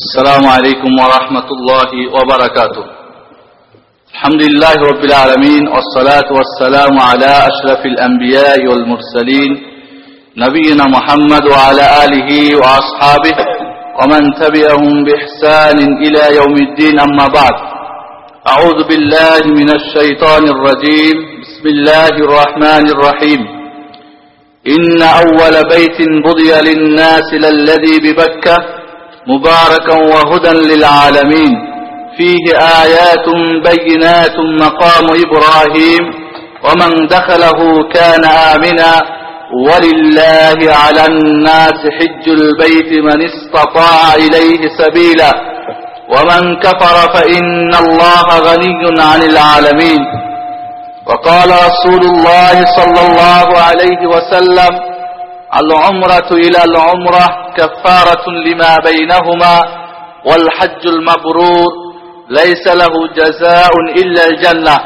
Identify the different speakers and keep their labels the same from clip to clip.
Speaker 1: السلام عليكم ورحمة الله وبركاته. الحمد لله رب العالمين والصلاة والسلام على أشرف الأنبياء والمرسلين نبينا محمد وعلى آله وأصحابه ومن تبعهم بإحسان إلى يوم الدين. أما بعد أعوذ بالله من الشيطان الرجيم. بسم الله الرحمن الرحيم. إن أول بيت بضي للناس للذي ببكة مباركا وهدى للعالمين. فيه آيات بينات مقام إبراهيم ومن دخله كان آمنا. ولله على الناس حج البيت من استطاع إليه سبيلا. ومن كفر فإن الله غني عن العالمين. وقال رسول الله صلى الله عليه وسلم العمرة إلى العمرة كفارة لما بينهما والحج المبرور ليس له جزاء إلا الجنة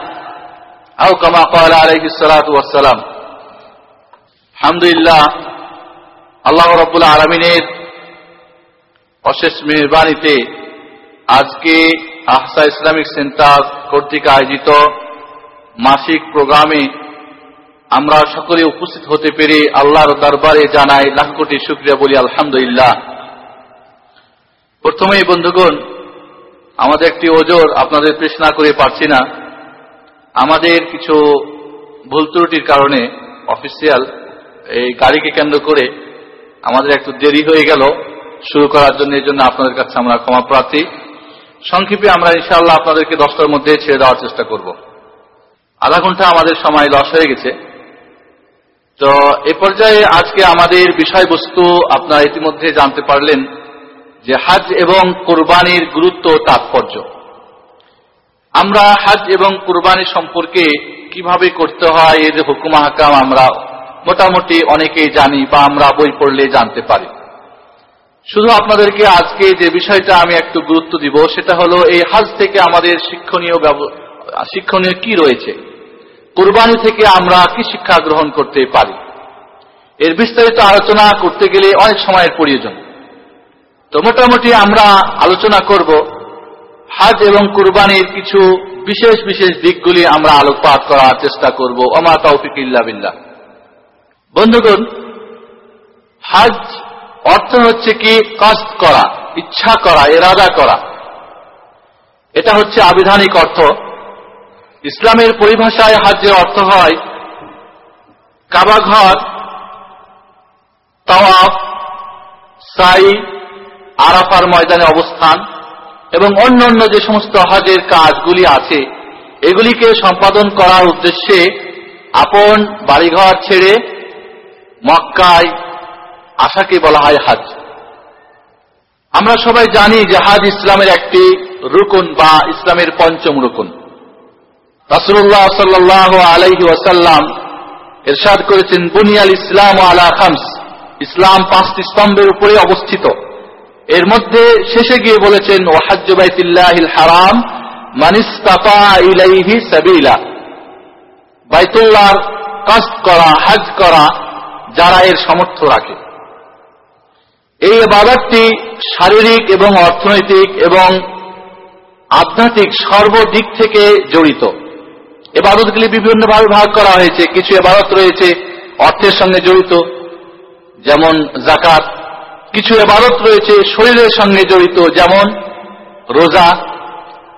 Speaker 1: أو كما قال عليه الصلاة والسلام الحمد لله আল্লাহ রব্বুল আলমিনের অশেষ মেহরবানিতে আজকে আহসা ইসলামিক সেন্টার কর্তৃক আয়োজিত মাসিক প্রোগ্রামে আমরা সকলে উপস্থিত হতে পেরে আল্লাহর দরবারে জানাই লাখ কোটি শুক্রিয়া বলি, আলহামদুলিল্লাহ। প্রথমেই বন্ধুগণ, আমাদের একটি ওজোর আপনাদের পেশ না করে পারছি না। আমাদের কিছু ভুল ত্রুটির কারণে অফিসিয়াল এই গাড়িকে কেন্দ্র করে আমাদের একটু দেরি হয়ে গেল। শুরু করার জন্য, এই জন্য আপনাদের কাছে আমরা ক্ষমা প্রার্থী। সংক্ষেপে আমরা ইনশাআল্লাহ আপনাদেরকে দশটার মধ্যে ছেড়ে দেওয়ার চেষ্টা করব। আধা ঘণ্টা আমাদের সময় লস হয়ে গেছে। তো এ পর্যায়ে আজকে আমাদের বিষয়বস্তু আপনারা ইতিমধ্যে জানতে পারলেন যে হাজ এবং কোরবানির গুরুত্ব তাৎপর্য। আমরা হাজ এবং কোরবানি সম্পর্কে কীভাবে করতে হয়, এর হুকুম হাকাম আমরা মোটামুটি অনেকেই জানি বা আমরা বই পড়লে জানতে পারি। শুধু আপনাদেরকে আজকে যে বিষয়টা আমি একটু গুরুত্ব দিব, সেটা হলো এই হাজ থেকে আমাদের শিক্ষণীয় শিক্ষণীয় কি রয়েছে? কোরবানি থেকে আমরা কি শিক্ষা গ্রহণ করতে পারি? এর বিস্তারিত আলোচনা করতে গেলে অনেক সময়ের প্রয়োজন। তো মোটামুটি আমরা আলোচনা করব হাজ এবং কুরবানির কিছু বিশেষ বিশেষ দিকগুলি আমরা আলোকপাত করার চেষ্টা করব। অমা তৌফিক বিল্লাহ। বন্ধুগণ, হাজ অর্থ হচ্ছে কি? কষ্ট করা, ইচ্ছা করা, এরাদা করা। এটা হচ্ছে আবিধানিক অর্থ। ইসলামের পরিভাষায় হাজের অর্থ হয় কাবাঘর, তাওয়াফ, সাই, আরাফার ময়দানে অবস্থান এবং অন্য অন্য যে সমস্ত হজের কাজগুলি আছে, এগুলিকে সম্পাদন করার উদ্দেশ্যে আপন বাড়িঘর ছেড়ে মক্কায় আশাকে বলা হয় হাজ। আমরা সবাই জানি যে হাজ ইসলামের একটি রুকুন বা ইসলামের পঞ্চম রুকুন। রাসুল্লাহ সাল্লাহ আলাইহি ওয়াসাল্লাম এরশাদ করেছেন, বুনিয়াল ইসলাম আলা খামস ইসলাম পাঁচটি স্তম্ভের উপরে অবস্থিত। এর মধ্যে শেষে গিয়ে বলেছেন ও হাজ্জবাইতিল্লাহিল হারাম মানিস্তাফা ইলাইহি সাবিলা বাইতুল্লাহর কাস্ট করা, হাজ করা যারা এর সামর্থ্য রাখে। এই বাজারটি শারীরিক এবং অর্থনৈতিক এবং আধ্যাত্মিক সর্বদিক থেকে জড়িত। এবাদতগুলি বিভিন্নভাবে ভাগ করা হয়েছে, কিছু এবাদত রয়েছে অর্থের সঙ্গে জড়িত, যেমন জাকাত কিছু এবাদত রয়েছে শরীরের সঙ্গে জড়িত, যেমন রোজা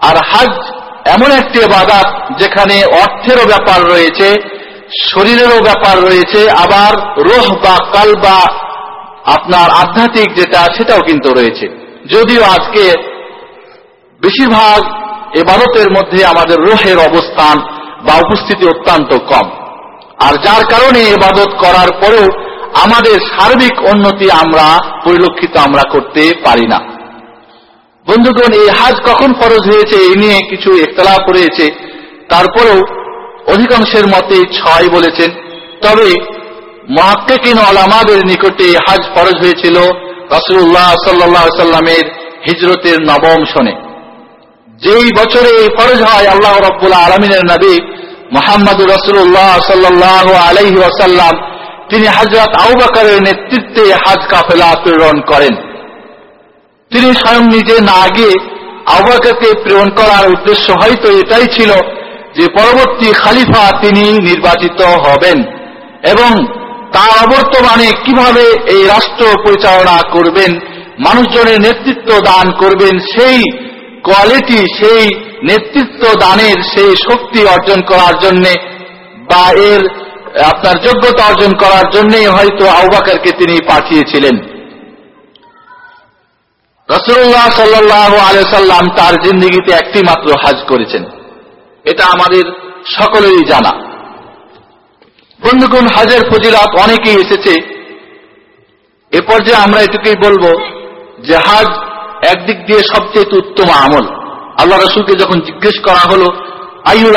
Speaker 1: আর হাজ, এমন একটি এবাদাত যেখানে অর্থেরও ব্যাপার রয়েছে, শরীরেরও ব্যাপার রয়েছে, আবার রোহ বা কাল বা আপনার আধ্যাত্মিক যেটা, সেটাও কিন্তু রয়েছে। যদিও আজকে বেশিরভাগ এবাদতের মধ্যে আমাদের রোহের অবস্থান বা উপস্থিতি অত্যন্ত কম। আর যার কারণে এবাদত করার পরেও আমাদের সার্বিক উন্নতি আমরা, পরিলক্ষিত আমরা করতে পারি না। বন্ধুগণ, এই হাজ কখন ফরজ হয়েছে এই নিয়ে কিছু একতলাপ রয়েছে। তারপরেও অধিকাংশের মতে ছয় বলেছেন। তবে মহাত্মেকিন আলামাদের নিকটে হাজ ফরজ হয়েছিল রসুল্লাহ সাল্লাহ সাল্লামের হিজরতের নবম শনে যেই বছরে ফরজ হয় আল্লাহ রব্বুল্লাহ আলমিনের নবী মোহাম্মদ রসুল্লাহ সাল্লাহ আলহি ওয়াসাল্লাম, তিনি হাজরত আউবাকারের নেতৃত্বে হাজ কাফেলা প্রেরণ করেন। তিনি স্বয়ং নিজে না গিয়ে আবাকাকে প্রেরণ করার উদ্দেশ্য হয়তো এটাই ছিল যে পরবর্তী খালিফা তিনি নির্বাচিত হবেন এবং তার অবর্তমানে কীভাবে এই রাষ্ট্র পরিচালনা করবেন, মানুষজনের নেতৃত্ব দান করবেন, সেই কোয়ালিটি সেই নেতৃত্ব দানের সেই শক্তি অর্জন করার জন্যে বা এর, আপনার যোগ্যতা অর্জন করার জন্যই হয়তো আউবাকারকে তিনি পাঠিয়েছিলেন। রসুল্লাহ সাল্লাহ আলিয়াল্লাম তার জিন্দিগিতে একটি মাত্র হাজ করেছেন। এটা আমাদের সকলেরই জানা। বন্ধুগণ, হাজের ফজিলাত অনেকেই এসেছে। এ পর্যায়ে আমরা এটুকুই বলব যে হাজ একদিক দিয়ে সবচেয়ে উত্তম আমল। আল্লাহ রসুলকে যখন জিজ্ঞেস করা হলো আইউল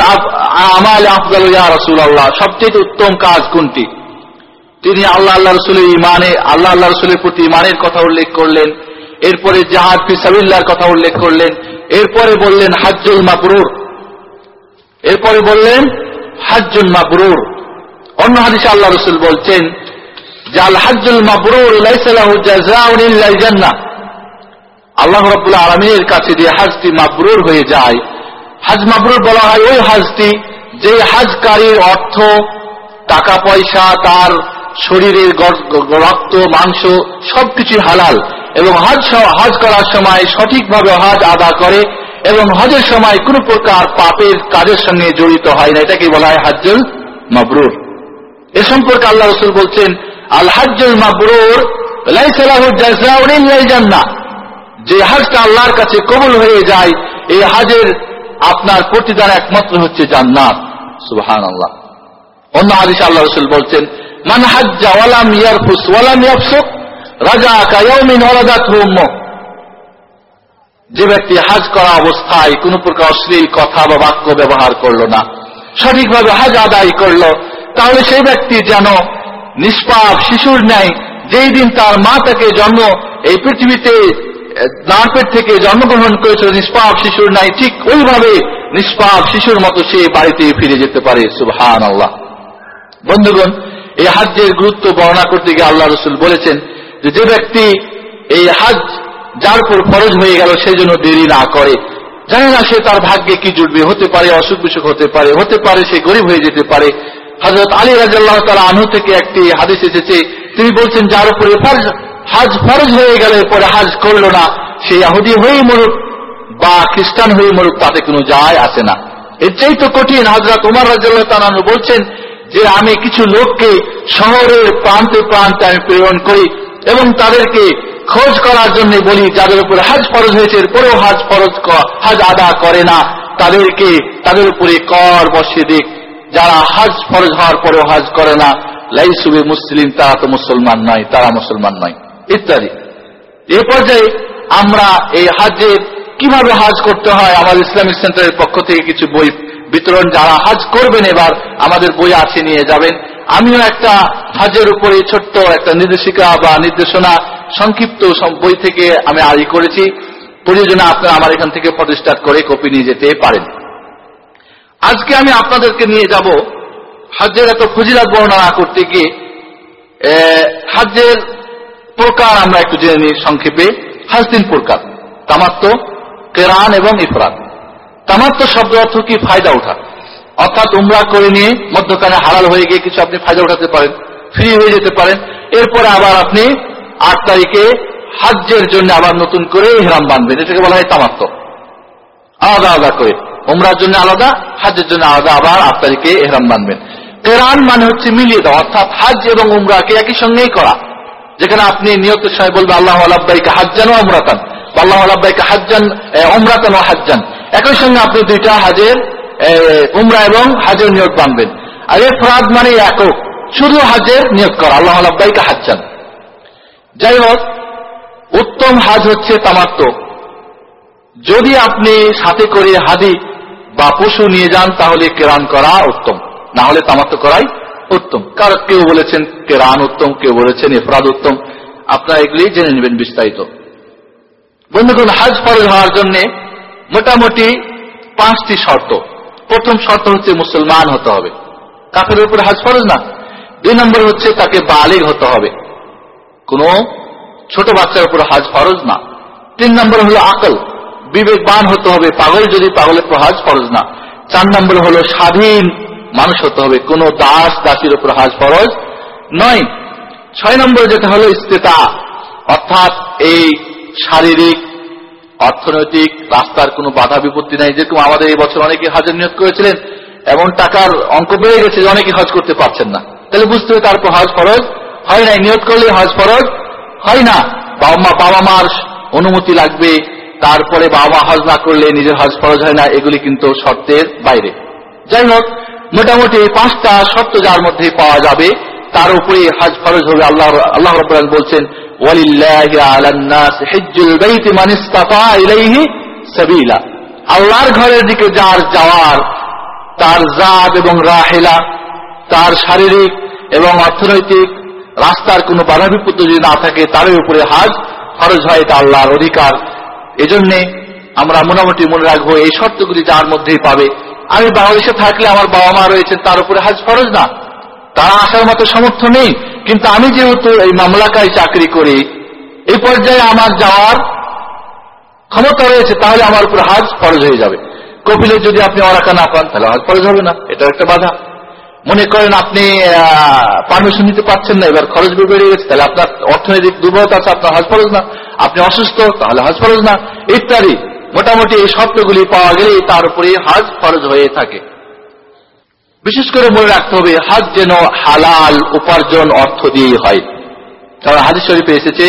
Speaker 1: আমাল আফজাল রসুল আল্লাহ সবচেয়ে উত্তম কাজ কোনটি? তিনি আল্লাহ আল্লাহ রসুলের ইমানে আল্লাহ আল্লাহ রসুলের প্রতি ইমানের কথা উল্লেখ করলেন। এরপরে জাহাদ ফিসাবিল্লার কথা উল্লেখ করলেন। এরপরে বললেন, হাজ্জুল মাবরুর এরপরে বললেন, হাজ্জুল মাবরুর অন্য হাদিসে আল্লাহ রসুল বলছেন যে আল হাজ্জুল মাবরুর লাইসালাহু জাযাউন ইল্লাল জান্নাহ। আল্লাহ রাব্বুল আলামিনের কাছে যে হাজটি মাবরুর হয়ে যায়, হাজ মাবরুর বলা হয় ওই হাজটি যে হাজকারীর অর্থ টাকা পয়সা, তার শরীরের রক্ত, মাংস সবকিছু হালাল এবং হজ হজ করার সময় সঠিকভাবে হজ আদা করে এবং হজের সময় কোন প্রকার পাপের কাজের সঙ্গে জড়িত হয় না। এটাকে বলা হয় হাজ্জুল মাবরুর। এ সম্পর্কে আল্লাহ রসুল বলছেন আল হাজ্জুল মাবরুর জান্নাহ। যে হাজটা আল্লাহর কাছে কবুল হয়ে যায়, এই হাজের আপনার প্রতিদান একমাত্র হচ্ছে জান্নাত। সুবহান আল্লাহ অন্য হাদিস আল্লাহ রসুল বলছেন, মান হাজ্জা ওয়ালাম ইয়ারফুস ওয়ালাম ইয়াফসুক রাজা কায়াউমিন ওয়ালাদাত যে ব্যক্তি হাজ করা অবস্থায় কোন প্রকার অশ্লীল কথা বা বাক্য ব্যবহার করল না, সঠিকভাবে হাজ আদায় করল, তাহলে সেই ব্যক্তি যেন নিষ্পাপ শিশুর ন্যায় যেই দিন তার মা তাকে জন্ম এই পৃথিবীতে দাঁড়পেট থেকে জন্মগ্রহণ করেছিল নিষ্পাপ শিশুর নাই ঠিক ওইভাবে নিষ্পাপ শিশুর মতো সে বাড়িতে ফিরে যেতে পারে সুবহান আল্লাহ বন্ধুগণ, এই হাজ্যের গুরুত্ব বর্ণনা করতে গিয়ে আল্লাহ রসুল বলেছেন যে যে ব্যক্তি এই হাজ যার উপর ফরজ হয়ে গেল সেই জন্য দেরি না করে। জানে না সে তার ভাগ্যে কি জুটবে, হতে পারে অসুখ বিসুখ হতে পারে হতে পারে সে গরিব হয়ে যেতে পারে। হজরত আলী রাজাল্লাহ তালা আনু থেকে একটি হাদিস এসেছে তিনি বলছেন, যার উপরে হাজ ফরজ হয়ে গেলে পরে হাজ করল না। সে আহুদি হয়েই মরুক বা খ্রিস্টান হয়ে মরুক, তাতে কোনো যায় আসে না। এর চাই তো কঠিন হাজরত উমার তালানু বলছেন যে, আমি কিছু লোককে শহরের প্রান্তে প্রান্তে আমি প্রেরণ করি এবং তাদেরকে খোঁজ করার জন্য বলি, যাদের উপরে হাজ ফরজ হয়েছে, এরপরেও হাজ ফরজ হাজ আদা করে না। তাদেরকে, তাদের উপরে কর বসিয়ে দিক। যারা হাজ ফরজ হওয়ার পরেও হাজ করে না লাইসুবে মুসলিম, তারা তো মুসলমান নয়, তারা মুসলমান নয়। ইত্যাদি। এ পর্যায়ে আমরা এই হাজের কীভাবে হাজ করতে হয়? আমাদের ইসলামিক সেন্টারের পক্ষ থেকে কিছু বই বিতরণ যারা হাজ করবেন এবার আমাদের বই আছে, নিয়ে যাবেন। আমিও একটা হাজের উপরে ছোট্ট একটা নির্দেশিকা বা নির্দেশনা, সংক্ষিপ্ত বই থেকে আমি আড়ি করেছি। প্রয়োজনে আপনারা আমার এখান থেকে প্রতিষ্ঠা করে কপি নিয়ে যেতে পারেন। আজকে আমি আপনাদেরকে নিয়ে যাব হাজ্যের এত ফজিলাত বর্ণনা করতে গিয়ে হাজ্যের প্রকার আমরা একটু জেনে নিই সংক্ষেপে। হাজ তিন প্রকার। তামাত্ম, কেরান এবং ইফরাত। তামাত্ম শব্দ অর্থ কি? ফায়দা ওঠা। অর্থাৎ উমরা করে নিয়ে মধ্যখানে হারাল হয়ে গিয়ে কিছু আপনি ফায়দা উঠাতে পারেন, ফ্রি হয়ে যেতে পারেন। এরপরে আবার আপনি আট তারিখে হাজ্যের জন্য আবার নতুন করে হেরাম বাঁধবেন এটাকে বলা হয় তামাত্ম। আলাদা আলাদা করে। উমরার জন্য আলাদা হাজের জন্য আলাদা আবার আট তারিখে এহরাম বানবেন। কেরান মানে হচ্ছে মিলিয়ে দেওয়া, অর্থাৎ হাজ এবং উমরাকে একই সঙ্গেই করা। যেখানে আপনি নিয়তের সময় বলবেন আল্লাহ আলাব্বাইকে হাজ্জান ও অমরাতান আল্লাহ আলাব্বাইকে হাজ্জান অমরাতান ও হাজ্জান। একই সঙ্গে আপনি দুইটা হাজের উমরা এবং হাজের নিয়োগ বানবেন। আর এ ফরাদ মানে একক, শুধু হাজের নিয়োগ করা, আল্লাহ আলাব্বাইকে হাজ্জান। যাই হোক, উত্তম হাজ হচ্ছে তামাত্ম। যদি আপনি সাথে করে হাদি বা পশু নিয়ে যান, তাহলে কেরান করা উত্তম। না হলে তামাত্ম করাই উত্তম। কার কেউ বলেছেন কেরান উত্তম, কেউ বলেছেন এফরাদ উত্তম। আপনারা এগুলি জেনে নেবেন বিস্তারিত। বন্ধুগণ, হাজ ফরজ হওয়ার জন্য মোটামুটি পাঁচটি শর্ত। প্রথম শর্ত হচ্ছে মুসলমান হতে হবে। কাফের উপরে হাজ ফরজ না। দুই নম্বর হচ্ছে তাকে বালিগ হতে হবে। কোন ছোট বাচ্চার উপর হাজ ফরজ না। তিন নম্বর হলো আকল। বিবেকবান হতে হবে। পাগল যদি পাগলের উপর হাজ ফরজ না। চার নম্বর হলো স্বাধীন মানুষ হতে হবে। কোন দাস, দাসীর উপর হাজ ফরজ নয়। ছয় নম্বর যেটা হলো ইস্তেতা। অর্থাৎ এই শারীরিক, অর্থনৈতিক রাস্তার কোনো বাধা, বিপত্তি নাই। যেরকম আমাদের এই বছর অনেকে হাজের নিয়োগ করেছিলেন এমন টাকার অঙ্ক বেড়ে গেছে অনেকে হজ করতে পারছেন না। তাহলে বুঝতে হবে তারপর হজ ফরজ হয় নাই। নিয়োগ করলে হজ ফরজ হয় না। বাবা বাবা মার অনুমতি লাগবে। তারপরে বাবা হজ না করলে নিজের হজ ফরজ হয় না। এগুলি কিন্তু শর্তের বাইরে। যাই হোক মোটামুটি পাঁচটা শর্ত যার মধ্যে পাওয়া যাবে, তার উপরে হজ ফরজ হবে আল্লাহ আল্লাহ রব বলছেন আল্লাহর ঘরের দিকে যার যাওয়ার, তার জাদ এবং রাহেলা, তার শারীরিক এবং অর্থনৈতিক রাস্তার কোনো বাধা বিপত্তি যদি না থাকে তার উপরে হাজ ফরজ হয়, এটা আল্লাহর অধিকার। এজন্যে আমরা মোটামুটি মনে রাখব, এই শর্তগুলি যার মধ্যেই পাবে। আমি বাংলাদেশে থাকলে আমার বাবা মা রয়েছেন, তার উপরে হাজ ফরজ না। তারা আসার মতো সামর্থ্য নেই, কিন্তু আমি যেহেতু এই মামলাকায় চাকরি করি, এই পর্যায়ে আমার যাওয়ার ক্ষমতা রয়েছে, তাহলে আমার উপর হাজ ফরজ হয়ে যাবে। কপিলের যদি আপনি অরাকা না পান, তাহলে হাজ ফরজ হবে না এটা একটা বাধা। মনে করেন আপনি পারমিশন নিতে পারছেন না, এবার খরচ বেড়ে গেছে, তাহলে আপনার অর্থনৈতিক দুর্বলতা আছে, আপনার হাজ ফরজ না। আপনি অসুস্থ, তাহলে হাজ ফরজ না। ইত্যাদি। মোটামুটি এই শর্তগুলি পাওয়া গেলে তার উপরে হাজ ফরজ হয়ে থাকে। বিশেষ করে মনে রাখতে হবে, হাজ যেন হালাল উপার্জন অর্থ দিয়ে হয়। কারণ হাজির শরীফে এসেছে,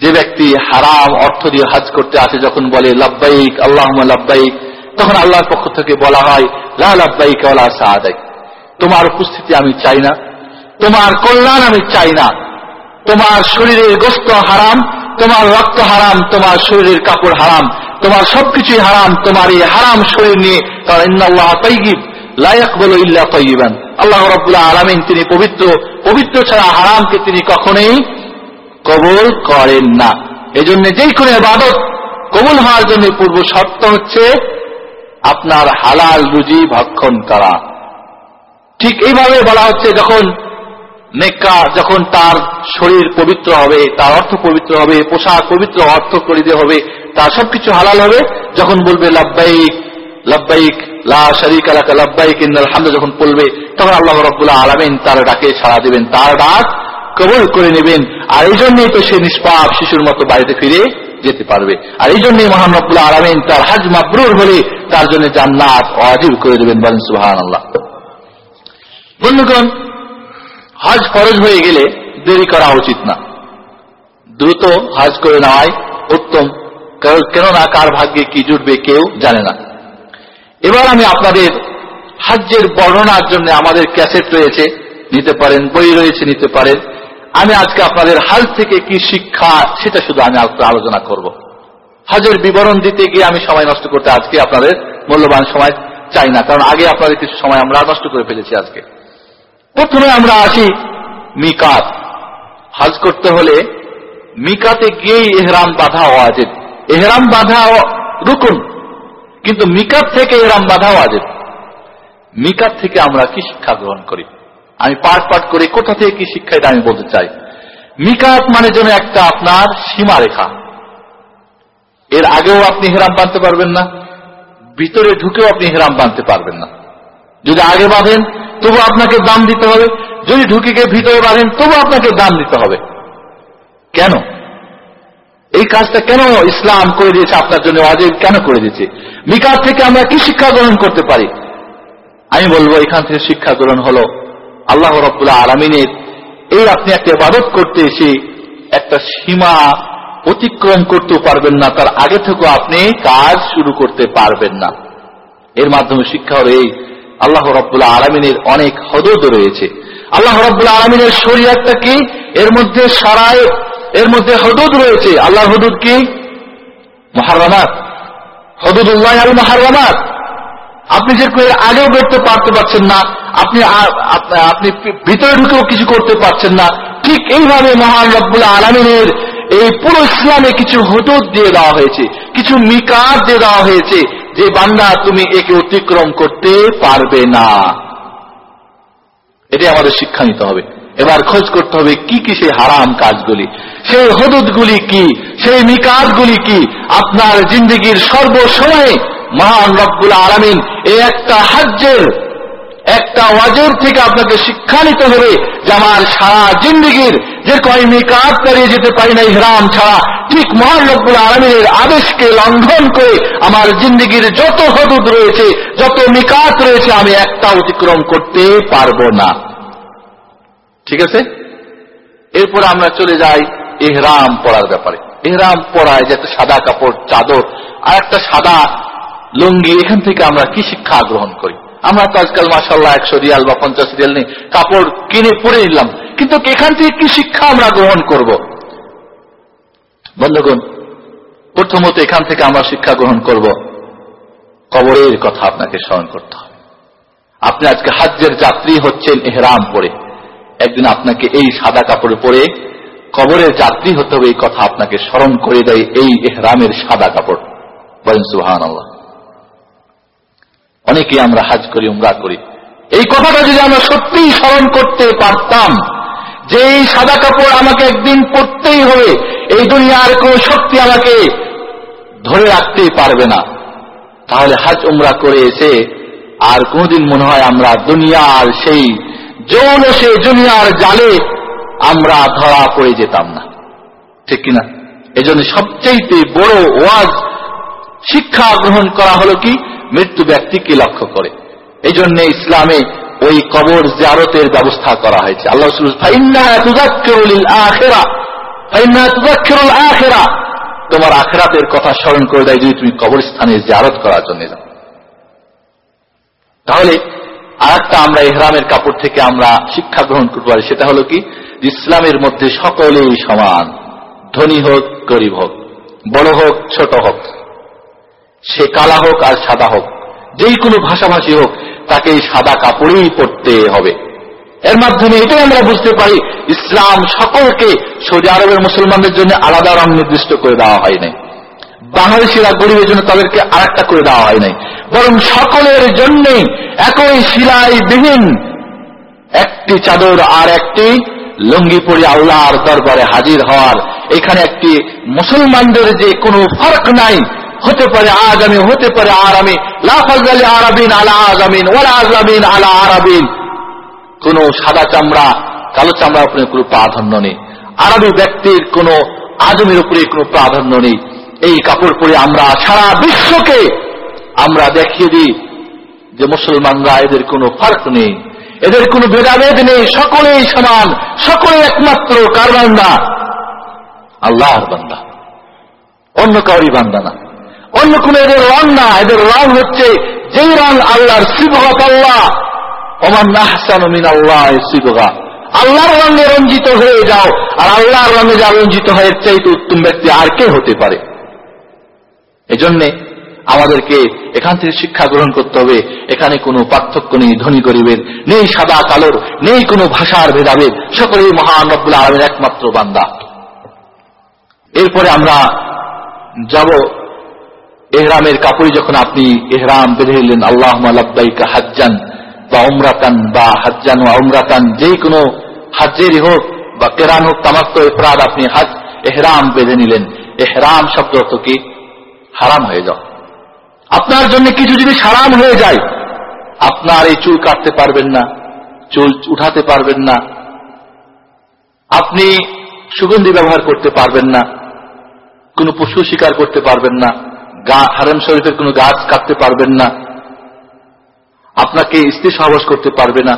Speaker 1: যে ব্যক্তি হারাম অর্থ দিয়ে হাজ করতে আসে, যখন বলে, লাব্বাইক আল্লাহ লাব্বাইক, তখন আল্লাহর পক্ষ থেকে বলা হয়, লা লাব্বাইক ওলা সাদাইক তোমার উপস্থিতি আমি চাই না, তোমার কল্যাণ আমি চাই না, তোমার শরীরের গোস্ত হারাম তোমার রক্ত হারাম, তোমার শরীরের কাপড় হারাম, তোমার সবকিছুই হারাম, তোমার এই হারাম শরীর নিয়ে কারণ ইন্নাল্লাহ তাইগিব লায়ক বলো ইল্লা তৈবান আল্লাহ রব্বুল্লাহ আলমিন তিনি পবিত্র পবিত্র ছাড়া হারামকে তিনি কখনোই কবল করেন না। এজন্য যেই কোনো বাদত কবুল হওয়ার জন্য পূর্ব শর্ত হচ্ছে আপনার হালাল রুজি ভক্ষণ করা। ঠিক এইভাবে বলা হচ্ছে যখন নেকা যখন তার শরীর পবিত্র হবে, তার অর্থ পবিত্র হবে, পোশাক পবিত্র, অর্থ করিতে হবে, তার সবকিছু হালাল হবে, যখন বলবে লাভবাইক লাভবাইক লা শরিক আলাকা লাভবাইক ইন্নাল হামদ যখন বলবে, তখন আল্লাহ রব্বুল্লাহ আলামিন তার ডাকে সাড়া দেবেন, তার ডাক কবল করে নেবেন, আর এই জন্যই তো সে নিষ্পাপ শিশুর মতো বাড়িতে ফিরে যেতে পারবে। আর এই জন্যই মহান রব্বুল্লাহ আলামিন তার হাজ মাবরুর হলে তার জন্য জান্নাত অজিব করে দেবেন বলেন সুবহান আল্লাহ বন্ধুগণ হজ ফরজ হয়ে গেলে দেরি করা উচিত না। দ্রুত হাজ করে নেওয়াই উত্তম। কেননা কার ভাগ্যে কি জুটবে কেউ জানে না। এবার আমি আপনাদের হাজ্যের বর্ণনার জন্য আমাদের ক্যাসেট রয়েছে, নিতে পারেন, বই রয়েছে, নিতে পারেন। আমি আজকে আপনাদের হাজ থেকে কি শিক্ষা, সেটা শুধু আমি আলোচনা করব। হাজের বিবরণ দিতে গিয়ে আমি সময় নষ্ট করতে আজকে আপনাদের মূল্যবান সময় চাই না। কারণ আগে আপনাদের কিছু সময় আমরা নষ্ট করে ফেলেছি আজকে। প্রথমে আমরা আসি মিকাত। হজ করতে হলে মিকাতে গিয়েই এহরাম বাধা ওয়াজেব এহরাম বাধা রুকুন। কিন্তু মিকাত থেকে এহরাম বাধা ওয়াজেব মিকাত থেকে আমরা কি শিক্ষা গ্রহণ করি? আমি পাঠ পাঠ করি, কোথা থেকে কি শিক্ষা এটা আমি বলতে চাই। মিকাত মানে যেন একটা আপনার সীমা রেখা এর আগেও আপনি হেরাম বাঁধতে পারবেন না, ভিতরে ঢুকেও আপনি হেরাম বাঁধতে পারবেন না। যদি আগে বাঁধেন তবু আপনাকে দাম দিতে হবে। যদি ঢুকে গিয়ে ভিতরে বাঁধেন, তবু আপনাকে দাম দিতে হবে। কেন? এই কাজটা কেন ইসলাম করে দিয়েছে আপনার জন্য অজেব কেন করে দিয়েছে? মিকাত থেকে আমরা কি শিক্ষা গ্রহণ করতে পারি? আমি বলব, এখান থেকে শিক্ষা গ্রহণ হলো আল্লাহ রব্বুল্লাহ আলমিনের। এই আপনি একটা ইবাদত করতে এসে একটা সীমা অতিক্রম করতেও পারবেন না, তার আগে থেকেও আপনি কাজ শুরু করতে পারবেন না। এর মাধ্যমে শিক্ষা হলো এই আল্লাহ রব্বুল্লাহ আলমিনের অনেক হদদ রয়েছে। আল্লাহ রব্বুল্লাহ আলমিনের শরীয়তটা কি? এর মধ্যে সারায়, এর মধ্যে হদুদ রয়েছে। আল্লাহর হদুদ কি? মহারামাত হদুদুল্লাহ আল মহারামাত আপনি যে আগেও বেরতে পারতে পারছেন না, আপনি আপনি ভিতরে ঢুকেও কিছু করতে পারছেন না, ঠিক এইভাবে মহান রব্বুল্লাহ আলমিনের এই পুরো ইসলামে কিছু হদুদ দিয়ে দেওয়া হয়েছে, কিছু মিকাত দিয়ে দেওয়া হয়েছে। যে বান্দা তুমি একে অতিক্রম করতে পারবে না। এটি আমাদের শিক্ষা নিতে হবে। এবার খোঁজ করতে হবে কি কি সেই হারাম কাজগুলি। সেই হদুদগুলি কি? সেই মিকাতগুলি কি? আপনার জিন্দগির সর্বসময়ে মহান রব্বুল আরামিন এই একটা হাজ্যের একটা ওয়াজের থেকে আপনাকে শিক্ষা নিতে হবে যে আমার সারা জিন্দগির যে কয় মিকাত পেরিয়ে যেতে পারি না ইহরাম ছাড়া, ঠিক মহান রব্বুল আলমিনের আদেশকে লঙ্ঘন করে আমার জিন্দগির যত হদুদ রয়েছে, যত মিকাত রয়েছে, আমি একটা অতিক্রম করতে পারব না। ঠিক আছে? এরপর আমরা চলে যাই এহরাম পড়ার ব্যাপারে। এহরাম পড়ায় যে একটা সাদা কাপড়, চাদর, আর একটা সাদা লুঙ্গি, এখান থেকে আমরা কি শিক্ষা গ্রহণ করি? আমরা তো আজকাল মাসাল্লাহ একশো রিয়াল বা পঞ্চাশ রিয়াল নেই। কাপড় কিনে পরে নিলাম। কিন্তু এখান থেকে কি শিক্ষা আমরা গ্রহণ করব? বন্ধুগণ, প্রথমত এখান থেকে আমরা শিক্ষা গ্রহণ করব। কবরের কথা আপনাকে স্মরণ করতে হবে। আপনি আজকে হাজ্যের যাত্রী হচ্ছেন এহরাম পরে। একদিন আপনাকে এই সাদা কাপড় পরে কবরের যাত্রী হতে হবে এই কথা আপনাকে স্মরণ করে দেয় এই এহরামের সাদা কাপড়। বলেন সুহান আল্লাহ অনেকে আমরা হাজ করি, উমরা করি। এই কথাটা যদি আমরা সত্যিই স্মরণ করতে পারতাম, যে এই সাদা কাপড় আমাকে একদিন পরতেই হবে, এই দুনিয়ার কোন শক্তি আমাকে ধরে রাখতে পারবে না। তাহলে হাজ, উমরা করে এসে আর কোনদিন মনে হয় আমরা দুনিয়ার সেই যৌন সে দুনিয়ার জালে আমরা ধরা পড়ে যেতাম না। ঠিক কিনা? এজন্য সবচেয়ে বড় ওয়াজ শিক্ষা গ্রহণ করা হলো কি? মৃত্যু ব্যক্তিকে লক্ষ্য করে। এই জন্য ইসলামে ওই কবর জারতের ব্যবস্থা করা হয়েছে। আল্লাহ আখেরা তোমার আখেরাতের কথা স্মরণ করে দেয় যদি তুমি কবরস্থানে জারত করার জন্য যাও। তাহলে আর একটা আমরা এহরামের কাপড় থেকে আমরা শিক্ষা গ্রহণ করতে পারি, সেটা হলো কি? ইসলামের মধ্যে সকলেই সমান। ধনী হোক, গরিব হোক, বড় হোক, ছোট হোক। সে কালা হোক আর সাদা হোক, যেই কোনো ভাষাভাষী হোক, তাকে সাদা কাপড়েই পড়তে হবে। এর মাধ্যমে এটাই আমরা বুঝতে পারি, ইসলাম সকলকে সৌদি আরবের মুসলমানদের জন্য আলাদা রং নির্দিষ্ট করে দেওয়া হয় নাই বাংলাদেশিরা গরিবের জন্য তাদেরকে আর করে দেওয়া হয় নাই বরং সকলের জন্য একই শিলাইবিহীন একটি চাদর আর একটি লুঙ্গি পরি আল্লাহর দরবারে হাজির হওয়ার। এখানে একটি মুসলমানদের যে কোনো ফার্ক নাই হতে পারে আজ আমি হতে পারে আর আমি লাফাজালি আরাবিন আলা আজামিন ওলা আজমিন আলা আরাবিন। কোন সাদা চামড়া, কালো চামড়ার উপরে কোনো প্রাধান্য নেই। আরবি ব্যক্তির কোন আজমের উপরে কোনো প্রাধান্য নেই। এই কাপড় পরে আমরা, সারা বিশ্বকে আমরা দেখিয়ে দিই যে মুসলমানরা এদের কোনো ফার্ক নেই, এদের কোনো ভেদাভেদ নেই, সকলেই সমান সকলে একমাত্র কার বান্দা? আল্লাহর বান্দা। অন্য কাউরি বান্দা না। অন্য কোন এদের রং না, এদের রং হচ্ছে যেই রং আল্লাহর শিবগত আল্লাহ ওমান নাহসান আল্লাহ শিবগা আল্লাহর রঙে রঞ্জিত হয়ে যাও, আর আল্লাহর রঙে যা রঞ্জিত হয়ে চাইতে উত্তম ব্যক্তি আর কে হতে পারে? এজন্যে আমাদেরকে এখান থেকে শিক্ষা গ্রহণ করতে হবে, এখানে কোনো পার্থক্য নেই ধনী গরিবের, নেই সাদা কালোর, নেই কোনো ভাষার ভেদাভেদ, সকলেই মহান রব্বুল আলমের একমাত্র বান্দা। এরপরে আমরা যাব এহরামের কাপড়ে যখন আপনি এহরাম বেঁধে নিলেন আল্লাহ লাব্বাইকা হাজ্জান বা উমরাতান বা হাজ্জান বা উমরাতান যে কোনো হাজ্জেরই হোক বা কেরান হোক তামাক্ত এফরাদ আপনি হাজ, এহরাম বেঁধে নিলেন। এহরাম শব্দ তো কি? হারাম হয়ে যাও। আপনার জন্য কিছু যদি হারাম হয়ে যায়, আপনার এই চুল কাটতে পারবেন না, চুল উঠাতে পারবেন না, আপনি সুগন্ধি ব্যবহার করতে পারবেন না, কোনো পশু শিকার করতে পারবেন না হারেম শরীফের কোনো গাছ কাটতে পারবেন না। আপনাকে স্ত্রী সহবাস করতে পারবে না।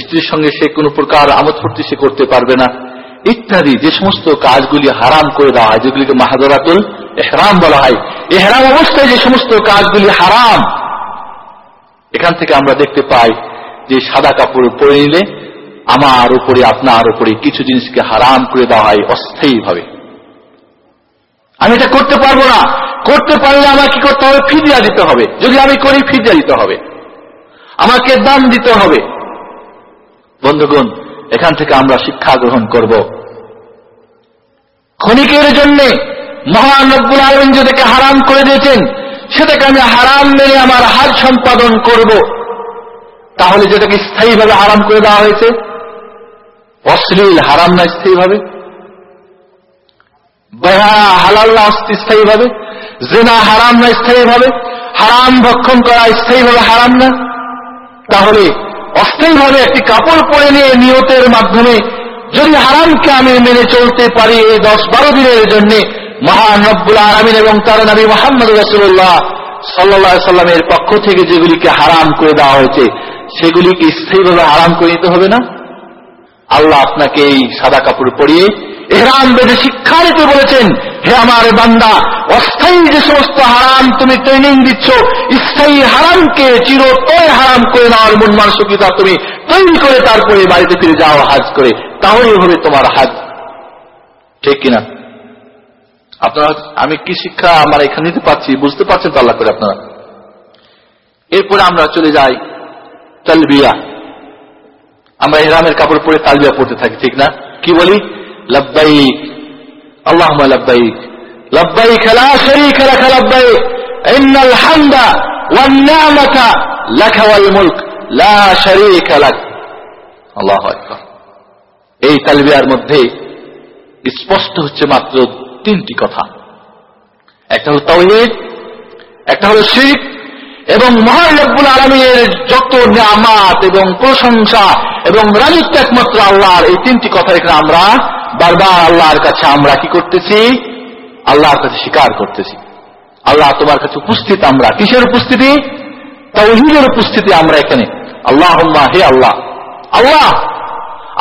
Speaker 1: স্ত্রীর সঙ্গে সে কোনো প্রকার আমোদ ফুর্তি সে করতে পারবে না। ইত্যাদি যে সমস্ত কাজগুলি হারাম করে দেওয়া হয়, যেগুলিকে মাহাদরাতুল এহরাম বলা হয়, এহরাম অবস্থায় যে সমস্ত কাজগুলি হারাম, এখান থেকে আমরা দেখতে পাই যে সাদা কাপড় পরে নিলে আমার উপরে, আপনার উপরে কিছু জিনিসকে হারাম করে দেওয়া হয় অস্থায়ীভাবে। আমি এটা করতে পারব না। করতে পারলে আমার কি করতে হবে? ফিরিয়া দিতে হবে। যদি আমি করি, ফিরিয়া দিতে হবে। আমাকে দাম দিতে হবে। বন্ধুগণ, এখান থেকে আমরা শিক্ষা গ্রহণ করব। ক্ষণিকের জন্য মহান রব্বুল আলম যেটাকে হারাম করে দিয়েছেন, সেটাকে আমি হারাম মেনে আমার হাজ সম্পাদন করব। তাহলে যেটাকে স্থায়ীভাবে হারাম করে দেওয়া হয়েছে, অশ্লীল হারাম না স্থায়ীভাবে। বেহা হালাল না স্থায়ী ভাবে জেনা হারাম না স্থায়ী ভাবে হারাম ভক্ষণ করা স্থায়ী ভাবে হারাম না। তাহলে অস্থায়ী ভাবে একটি কাপড় পরে নিয়ে নিয়তের মাধ্যমে যদি হারামকে আমি মেনে চলতে পারি এই দশ বারো দিনের জন্য, মহান রব্বুল এবং তার নবী মোহাম্মদ রসুল্লাহ সাল্লা সাল্লামের পক্ষ থেকে যেগুলিকে হারাম করে দেওয়া হয়েছে, সেগুলিকে স্থায়ীভাবে হারাম করে নিতে হবে না। আল্লাহ আপনাকে এই সাদা কাপড় পরিয়ে এহরাম বেঁধে শিক্ষা নিতে বলেছেন হে আমার বান্দা, অস্থায়ী যে সমস্ত হারাম তুমি ট্রেনিং দিচ্ছ, স্থায়ী হারামকে চিরতয় হারাম করে নেওয়ার মন মানসিকতা তুমি তৈরি করে তারপরে বাড়িতে ফিরে যাও, হাজ করে। তাহলেই হবে তোমার হাজ। ঠিক কিনা? আপনারা, আমি কি শিক্ষা আমার এখানে নিতে পারছি? বুঝতে পারছেন তো আল্লাহ করে আপনারা? এরপরে আমরা চলে যাই তালবিয়া। আমরা ইহরামের কাপড় পরে তালবিয়া পড়তে থাকি, ঠিক না? কি বলি? লব্বাইক লব্বাইক। লা শরীক লাক লব্বাইক। ইন্নাল হামদা ওয়ান নি'মাতা লাক ওয়াল মুলক। লা শরীক লাক। আল্লাহু আকবার। এই তালবিয়ার মধ্যে স্পষ্ট হচ্ছে মাত্র তিনটি কথা। একটা হলো তাওহীদ, একটা হলো শিখ এবং মহান রব্বুল আলমীর যত নিয়ামাত এবং প্রশংসা এবং রাজত্ব একমাত্র আল্লাহর এই তিনটি কথা এখানে আমরা বারবার আল্লাহর কাছে আমরা কি করতেছি? আল্লাহর কাছে স্বীকার করতেছি। আল্লাহ তোমার কাছে উপস্থিত আমরা। কিসের উপস্থিতি? তৌহিদের উপস্থিতি আমরা এখানে। আল্লাহ হে আল্লাহ। আল্লাহ!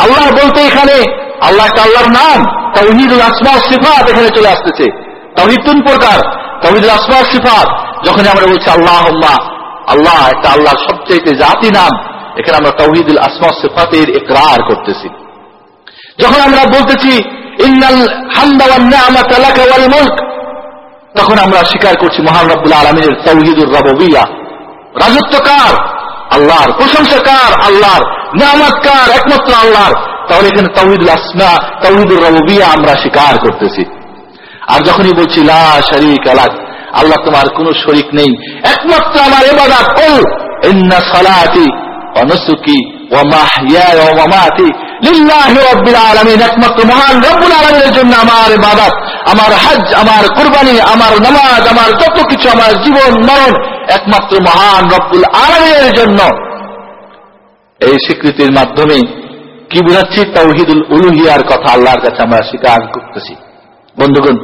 Speaker 1: আল্লাহ বলতে এখানে আল্লাহ আল্লাহর নাম। তৌহিদুল আসমা সিফাত এখানে চলে আসতেছে। তৌহিদ প্রকার? তৌহিদুল আসমা সিফাত। যখন আমরা বলছি আল্লাহ আল্লাহ একটা আল্লাহর সবচেয়ে জাতি নাম, এখানে আমরা তৌহিদুল আসমা সিফাতের একরার করতেছি। যখন আমরা বলতেছি, ইন্নাল হামদাওয়াল মুলক, তখন আমরা স্বীকার করছি মহান রব্বুল আলমীর তৌহিদুর রবিয়া রাজত্ব কার? আল্লাহর। প্রশংসা কার? আল্লাহর। নিয়ামত কার? একমাত্র আল্লাহর। তাহলে এখানে তৌহিদুল আসমা তৌহিদুর রবিয়া আমরা স্বীকার করতেছি। আর যখনই বলছি, লা শরিক আলাক আল্লাহ তোমার কোন শরিক নেই। একমাত্র আমার এবাদাত কল, ইন্না সালাতি অনুসুকি একমাত্র মহান জন্য আমার আমার হজ আমার কুরবানি, আমার আমার যত কিছু আমার জীবন একমাত্র মহান রব্বুল জন্য। এই স্বীকৃতির মাধ্যমে কি বোঝাচ্ছি? তৌহিদুল উলুহিয়ার কথা আল্লাহর কাছে আমরা স্বীকার করতেছি। বন্ধুগণ,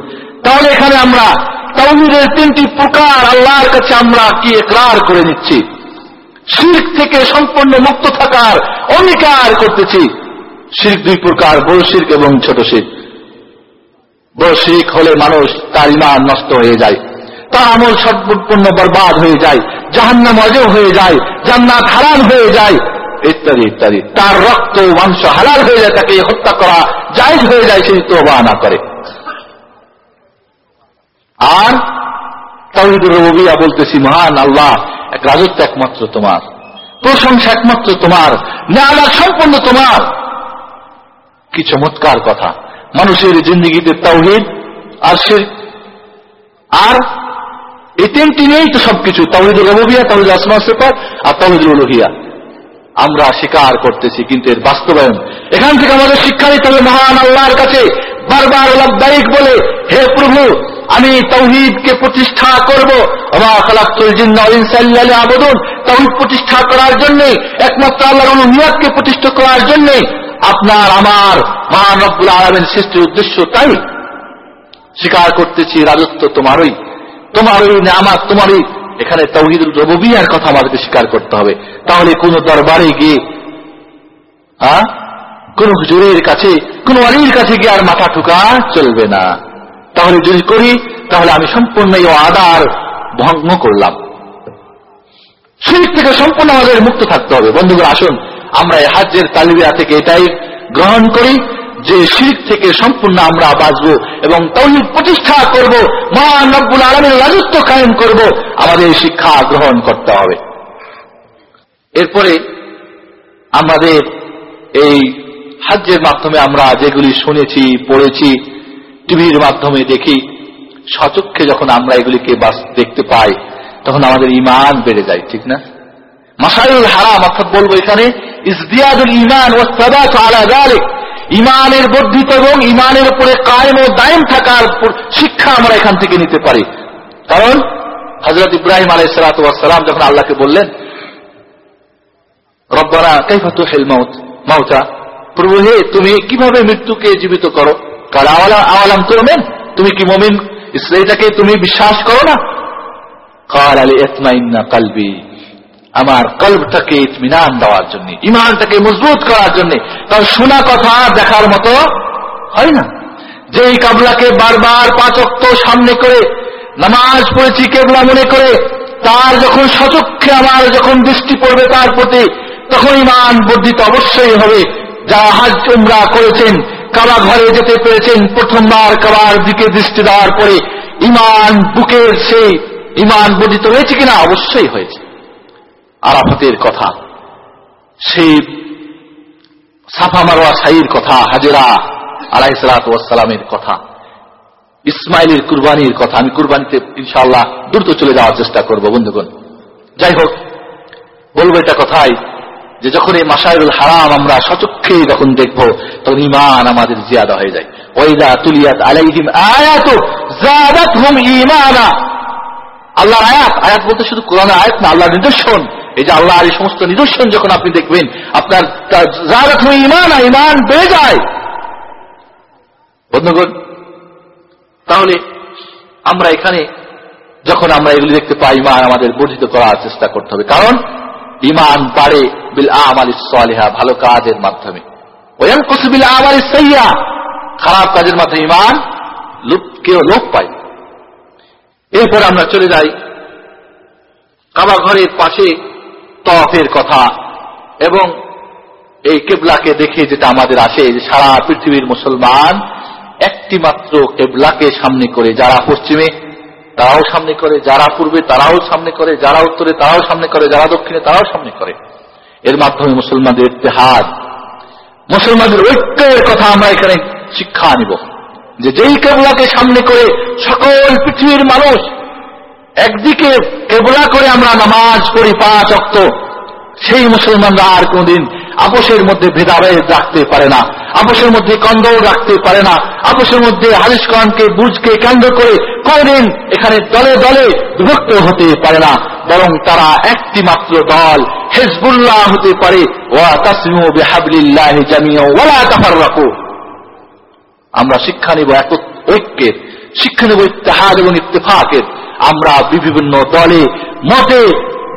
Speaker 1: তাহলে এখানে আমরা তৌহিদের তিনটি প্রকার আল্লাহর কাছে আমরা কি একরার করে নিচ্ছি? শির্ক থেকে সম্পূর্ণ মুক্ত থাকার অঙ্গীকার করতেছি। শির্ক দুই প্রকার, বড় শির্ক এবং ছোট শির্ক। বড় শির্ক হলে মানুষ তার ইমান নষ্ট হয়ে যায়। তার আমল সম্পূর্ণ বরবাদ হয়ে যায়, জাহান্নাম অজেও হয়ে যায়, জান্নাত হারাম হয়ে যায়, ইত্যাদি ইত্যাদি। তার রক্ত মাংস হালাল হয়ে যায়, তাকে হত্যা করা জায়জ হয়ে যায় সেই তোবা না করে। আর তাহিদুর রবিয়া বলতেছি, মহান আল্লাহ রাজত্ব একমাত্র তোমার, প্রশংসা একমাত্র তোমার নেয়ালা সম্পূর্ণ তোমার। কি চমৎকার কথা। মানুষের জিন্দিগিতে তাওহিদ আর সে আর এই তিনটি নেই তো সবকিছু। তাহিদুল রবিয়া তাহিদ আসমা সেপার আর তাহিদুল উলহিয়া। আমরা স্বীকার করতেছি, কিন্তু এর বাস্তবায়ন। এখান থেকে আমাদের শিক্ষা নিতে হবে মহান আল্লাহর কাছে। বারবার লব্বাইক বলে, হে প্রভু আমি তৌহিদকে প্রতিষ্ঠা করব। আবেদন তৌহিদ প্রতিষ্ঠা করার জন্য, একমাত্র আল্লাহর অনুনিয়াতকে প্রতিষ্ঠা করার জন্য আপনার আমার মহান রব্বুল আলমের সৃষ্টির উদ্দেশ্য তাই। স্বীকার করতেছি, রাজত্ব তোমারই তোমারই নামাজ তোমারই এখানে তৌহিদুল রবিয়ার কথা আমাদেরকে স্বীকার করতে হবে। তাহলে কোন দরবারে গিয়ে কোন হুজুরের কাছে, কোন অলির কাছে গিয়ে আর মাথা ঠুকা চলবে না। তাহলে যদি করি, তাহলে আমি সম্পূর্ণ এই আদার ভঙ্গ করলাম। শিরিক থেকে সম্পূর্ণ আমাদের মুক্ত থাকতে হবে। বন্ধুগণ, আসুন, আমরা এই হাজ্যের তালিবিয়া থেকে এটাই গ্রহণ করি যে শিরিক থেকে সম্পূর্ণ আমরা বাঁচব এবং তৌহিদ প্রতিষ্ঠা করব, মহান রব্বুল আলমের রাজত্ব কায়েম করব, আমাদের শিক্ষা গ্রহণ করতে হবে। এরপরে আমাদের এই হাজ্যের মাধ্যমে আমরা যেগুলি শুনেছি, পড়েছি টিভির মাধ্যমে দেখি সচক্ষে যখন আমরা এগুলিকে দেখতে পাই, তখন আমাদের ইমান বেড়ে যায়, ঠিক না? মাসাইল হারাম, অর্থাৎ বলব এখানে ইসদিয়াদুল ইমান ও সাদাত আলা দালিক
Speaker 2: ইমানের বর্ধিত এবং ইমানের উপরে কায়েম ও দায়েম থাকার শিক্ষা আমরা এখান থেকে নিতে পারি। কারণ হজরত ইব্রাহিম আলাই সালাম যখন আল্লাহকে বললেন, রব্বানা কাইফা তুহিল মাউতা, প্রভু হে, তুমি কীভাবে মৃত্যুকে জীবিত করো? তুমি কি মমিন? এটাকে তুমি বিশ্বাস করো না? কাল আলী এতমাইন্না কালবি। আমার কল্পটাকে ইতমিনান দেওয়ার জন্য, ইমানটাকে মজবুত করার জন্য। কারণ শোনা কথা দেখার মতো হয় না। যে কাবলাকে বারবার পাচক্ত সামনে করে নামাজ পড়েছি কেবলা মনে করে, তার যখন সচক্ষে আমার যখন দৃষ্টি পড়বে তার প্রতি, তখন ইমান বর্ধিত অবশ্যই হবে। যারা হাজ উমরা করেছেন কাবা ঘরে যেতে পেরেছেন প্রথমবার কাবার দিকে দৃষ্টি দেওয়ার পরে, ইমান বুকের সেই ইমান বর্ধিত হয়েছে কিনা অবশ্যই হয়েছে। আরাফতের কথা, সেই সাফা মারোয়া সাইর কথা, হাজেরা আলাইসালামের কথা, ইসমাইলের কুরবানির কথা, আমি কুরবানিতে ইনশাল্লাহ দ্রুত চলে যাওয়ার চেষ্টা করব বন্ধুগণ। যাই হোক, বলব এটা কথাই যে যখন এই মাসাইরুল হারাম আমরা সচক্ষে যখন দেখব, তখন ইমান আমাদের জিয়াদা হয়ে যায়। ওইদা তুলিয়াত আলাইহিম আয়াত জাদাত হুম ইমানা আল্লাহ আয়াত আয়াত বলতে শুধু কোরআন আয়াত না আল্লাহ নিদর্শন। এই যে আল্লাহ এই সমস্ত নিদর্শন যখন আপনি দেখবেন, আপনার জাদাত হুম ইমান ইমান বেড়ে যায়। বন্ধুগণ, তাহলে আমরা এখানে, যখন আমরা এগুলি দেখতে পাই ইমান আমাদের বর্ধিত করার চেষ্টা করতে হবে। কারণ ইমান পারে বিল আমাল সালিহা, ভালো কাজের মাধ্যমে। খারাপ কাজের মাধ্যমে ইমান লুপ কেউ লোপ পায় এরপর আমরা চলে যাই কাবা ঘরের পাশে তফের কথা এবং এই কেবলাকে দেখে যেটা আমাদের আসে যে সারা পৃথিবীর মুসলমান একটি মাত্র কেবলাকে সামনে করে যারা পশ্চিমে তারাও সামনে করে, যারা পূর্বে তারাও সামনে করে, যারা উত্তরে তারাও সামনে করে, যারা দক্ষিণে তারাও সামনে করে। এর মাধ্যমে মুসলমানদের ইতিহাদ মুসলমানদের ঐক্যের কথা আমরা এখানে শিক্ষা নিব যে যেই কেবলাকে সামনে করে সকল পৃথিবীর মানুষ একদিকে কেবলা করে আমরা নামাজ পড়ি পাঁচ অক্ত, সেই মুসলমানরা আর কোনদিন আপোষের মধ্যে ভেদাভেদ রাখতে পারে না আপোষের মধ্যে কন্দল রাখতে পারে না আপোষের মধ্যে হারিস হারিসকরণকে বুঝকে কেন্দ্র করে কোনদিন এখানে দলে দলে বিভক্ত হতে পারে না, বরং তারা একটি মাত্র দল, হেজবুল্লাহ হতে পারে আমরা শিক্ষা নিব এক ঐক্যের শিক্ষা নেব ইত্তেহাদ এবং ইত্তেফাকের। আমরা বিভিন্ন দলে, মতে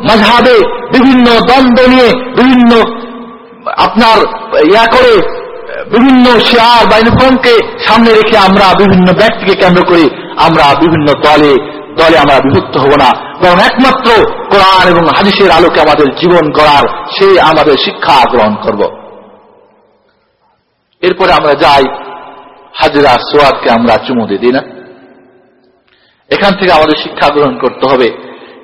Speaker 2: মাঝাবে বিভিন্ন দ্বন্দ্ব নিয়ে বিভিন্ন আপনার, ইয়া করে, বিভিন্ন শেয়ার বা ইউনিফর্মকে সামনে রেখে আমরা বিভিন্ন ব্যক্তিকে কেন্দ্র করে আমরা বিভিন্ন দলে দলে আমরা বিভক্ত হব না। বরং একমাত্র কোরআন এবং হাদিসের আলোকে আমাদের জীবন গড়ার সে আমাদের শিক্ষা গ্রহণ করব। এরপরে আমরা যাই, হাজরা সোয়াদকে আমরা চুমু দিই না। এখান থেকে আমাদের শিক্ষা গ্রহণ করতে হবে।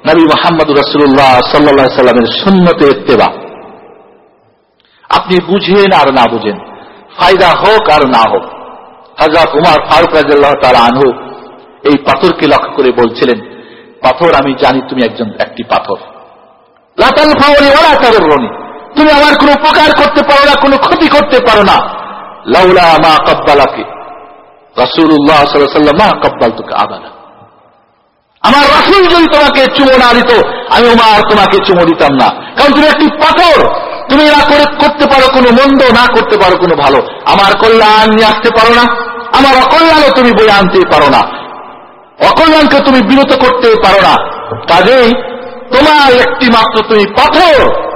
Speaker 2: নবী মোহাম্মদ রাসুল্লাহ সাল্লা সাল্লামের সুন্নতে ইত্তেবা। আপনি বুঝেন আর না বুঝেন। ফায়দা হোক আর না হোক। হাজরত উমার ফারুক রাজাল্লাহ তারা আনহু এই পাথরকে লক্ষ্য করে বলছিলেন, পাথর আমি জানি তুমি একজন, একটি পাথর। লাতাল ফাওয়ারি ওরা রনি তুমি আমার কোনো উপকার করতে পারো না, কোনো ক্ষতি করতে পারো না। লাউলা মা কব্বালাকে। রাসুল্লাহ সাল্লাম মা কব্বাল তোকে আবাদা আমার রাসুল যদি তোমাকে চুমো না দিত, আমি উমার তোমাকে চুমো দিতাম না। কারণ তুমি একটি পাথর। তুমি না করে করতে পারো কোনো মন্দ, না করতে পারো কোনো ভালো। আমার কল্যাণ নিয়ে আসতে পারো না। আমার অকল্যাণও তুমি বয়ে আনতে পারো না। অকল্যাণকে তুমি বিরত করতে পারো না। কাজেই তোমার একটি মাত্র তুমি পাথর।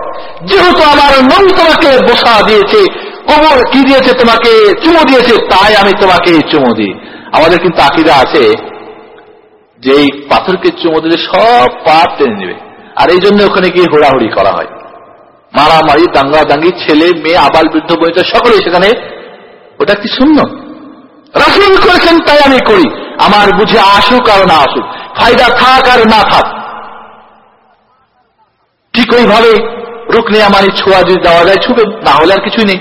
Speaker 2: যেহেতু আমার মন তোমাকে বসা দিয়েছে, কবর কি দিয়েছে তোমাকে চুমো দিয়েছে, তাই আমি তোমাকে চুমো দিই। আমাদের কিন্তু আকিদা আছে যে এই পাথরকে চুমো দিলে সব পাপ টেনে নেবে। আর এই জন্য ওখানে গিয়ে হোড়াহুড়ি করা হয়। মারামারি দাঙ্গা দাঙ্গি ছেলে, মেয়ে, আবাল বৃদ্ধ বইটা সকলে সেখানে ওটা কি শূন্য? রাসুল করেছেন তাই আমি করি। আমার বুঝে আসুক আর না আসুক, ফায়দা থাক আর না থাক। ঠিক ওইভাবে রুকনে আমার ছোঁয়া যদি দেওয়া যায়, ছুবে, না হলে আর কিছুই নেই।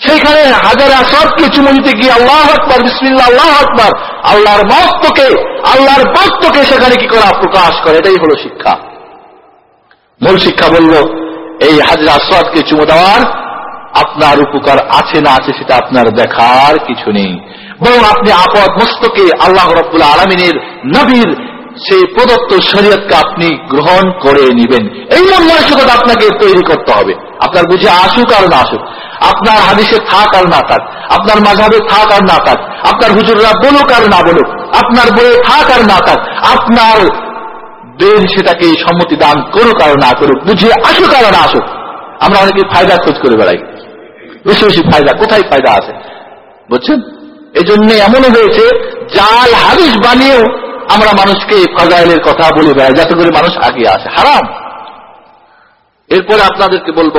Speaker 2: সেইখানে হাজার সবকে চুমো দিতে গিয়ে আল্লাহ আকবর বিসমিল্লা আল্লাহ আকবর, আল্লাহর ভক্তকে আল্লাহর ভক্তকে সেখানে কি করা প্রকাশ করে? এটাই হলো শিক্ষা। মূল শিক্ষা বলল এই হাজরা আসাদকে চুমো দেওয়ার আপনার উপকার আছে না আছে সেটা আপনার দেখার কিছু নেই। বরং আপনি আপদ মস্তকে আল্লাহ রব্বুল আলমিনের নবীর সেই প্রদত্ত শরীয়তকে আপনি গ্রহণ করে নিবেন। এই মন মানসিকতা আপনাকে তৈরি করতে হবে। আপনার বুঝে আসুক আর না আসুক। আপনার হাদিসে থাক আর না থাক। আপনার মাঝাবে থাক আর না থাক। আপনার হুজুররা বলুক আর না বলুক। আপনার বইয়ে থাক আর না থাক। আপনার ব্রেন সেটাকে সম্মতি দান করুক আর না করুক, বুঝিয়ে আসুক আর না আসুক, আমরা অনেকে ফায়দা খোঁজ করে বেড়াই। বেশি বেশি ফায়দা, কোথায় ফায়দা আছে? বুঝছেন? এই জন্য এমনও হয়েছে, জাল হাদিস বানিয়েও আমরা মানুষকে ফাজাইলের কথা বলে বেড়াই, যাতে করে মানুষ আগে আসে। হারাম। এরপরে আপনাদেরকে বলব,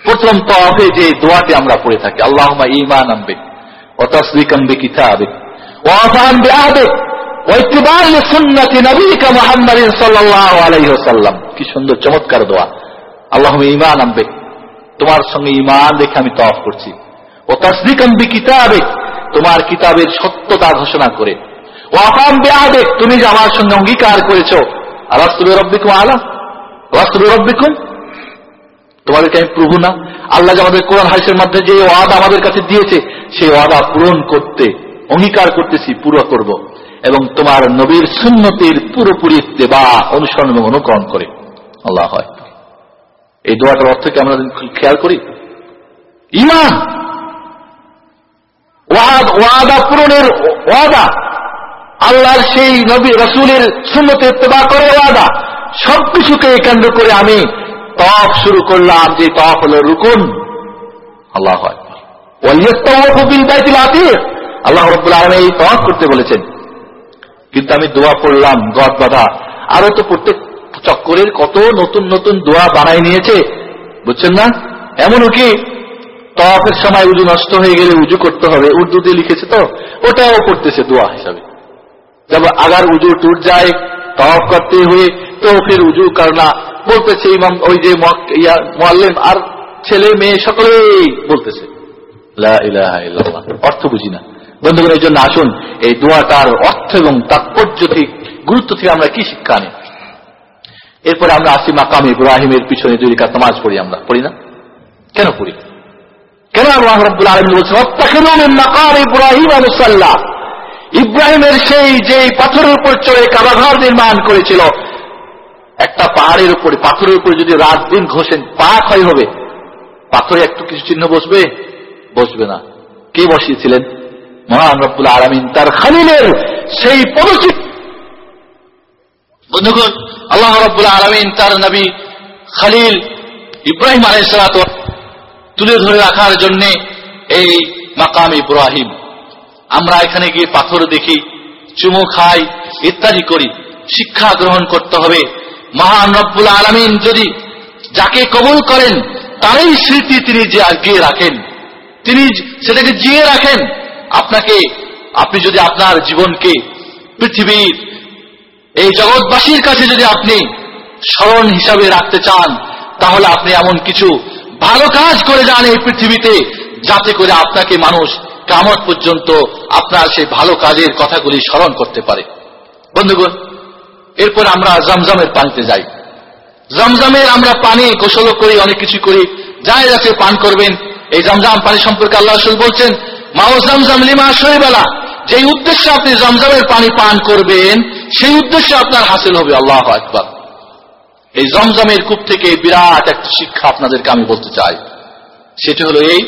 Speaker 2: প্রথম তফে যে দোয়াটি আমরা পড়ে থাকি আল্লাহ ইমান আনবে ও তসদিকাম্বে কিতাবে ও আফান বেআবে কি সুন্দর, চমৎকার দোয়া। আল্লাহ ইমান আনবে। তোমার সঙ্গে ইমান দেখে আমি তফ করছি। ও তসদিকাম্বি কিতাবে তোমার কিতাবের সত্যতা ঘোষণা করে। ও আফান বেআবে তুমি যে আমার সঙ্গে অঙ্গীকার করেছ। আমি প্রভু না। আল্লাহ যে আমাদের কাছে দিয়েছে, সেই পূরণ করতে, অঙ্গীকার করতেছি, পুরো করব। এবং তোমার নবীর সুন্নতির পুরোপুরি দেবা অনুসরণ এবং অনুকরণ করে। আল্লাহ হয়। এই দোয়াটার অর্থ কি আমরা খেয়াল করি? ইমান! ওয়াদা পূরণের ওয়াদা। আল্লাহর সেই নবী, রসুলের সুন্নতে ইত্তেবা করে ওয়াদা। সবকিছুকে কেন্দ্র করে আমি তফ শুরু করলাম, যে তফ হল রুকুন। আল্লাহ হয়। আল্লাহ রব্বুল আলম এই তফ করতে বলেছেন। কিন্তু আমি দোয়া পড়লাম গদ বাধা আরো তো প্রত্যেক চক্করের কত নতুন নতুন দোয়া বানাই নিয়েছে বুঝছেন না এমনও কি তফের সময় উজু নষ্ট হয়ে গেলে উজু করতে হবে উর্দু দিয়ে লিখেছে তো ওটাও করতেছে দোয়া হিসাবে जब अगर उजू टूट जाए तवाफ करते हुए तो फिर उजू करना বলতেছে ইমাম ওই যে মোয়াল্লেম আর ছেলে মেয়ে সকলেই বলতেছে অর্থ বুঝি না বন্ধুগণ, এই জন্য আসুন, এই দোয়াটার অর্থ এবং তাৎপর্য থেকে গুরুত্ব থেকে আমরা কি শিক্ষা নিই এরপরে আমরা আসি মাকাম ইব্রাহিমের পিছনে দুই কাজ নামাজ পড়ি আমরা। পড়ি না? কেন পড়ি? কেন আল্লাহ ইব্রাহিমের সেই যে পাথরের উপর চড়ে কাবাঘর নির্মাণ করেছিল, একটা পাহাড়ের উপরে, পাথরের উপরে যদি রাত দিন ঘষেন পা ক্ষয় হবে। পাথরে একটু কিছু চিহ্ন বসবে? বসবে না। কে বসিয়েছিলেন? মহান রব্বুল আলমিন তার খালিলের সেই পদচিত বন্ধুগণ, আল্লাহ রব্বুল আলমিন তার নবী খালিল ইব্রাহিম আলাইসালাত তুলে ধরে রাখার জন্য এই মাকাম ইব্রাহিম। আমরা এখানে গিয়ে পাথর দেখি, চুমু খাই, ইত্যাদি করি। শিক্ষা গ্রহণ করতে হবে। মহান রব্বুল আলমিন যদি যাকে কবুল করেন, তারই স্মৃতি তিনি যে গিয়ে রাখেন। তিনি সেটাকে জিয়ে রাখেন। আপনাকে, আপনি যদি আপনার জীবনকে পৃথিবীর এই জগৎবাসীর কাছে যদি আপনি স্মরণ হিসাবে রাখতে চান, তাহলে আপনি এমন কিছু ভালো কাজ করে যান এই পৃথিবীতে, যাতে করে আপনাকে মানুষ কামত পর্যন্ত আপনার সেই ভালো কাজের কথাগুলি স্মরণ করতে পারে। বন্ধুগণ, এরপর আমরা জমজমের পানিতে যাই। জমজমের আমরা পানি গোসল করি, অনেক কিছু করি। যাই যাতে পান করবেন, এই জমজম পানি সম্পর্কে আল্লাহ বলছেন মাও জমজম লিমা বেলা যেই উদ্দেশ্যে আপনি জমজমের পানি পান করবেন, সেই উদ্দেশ্যে আপনার হাসিল হবে, আল্লাহ একবার এই জমজমের কূপ থেকে বিরাট একটা শিক্ষা আপনাদেরকে আমি বলতে চাই। সেটি হলো এই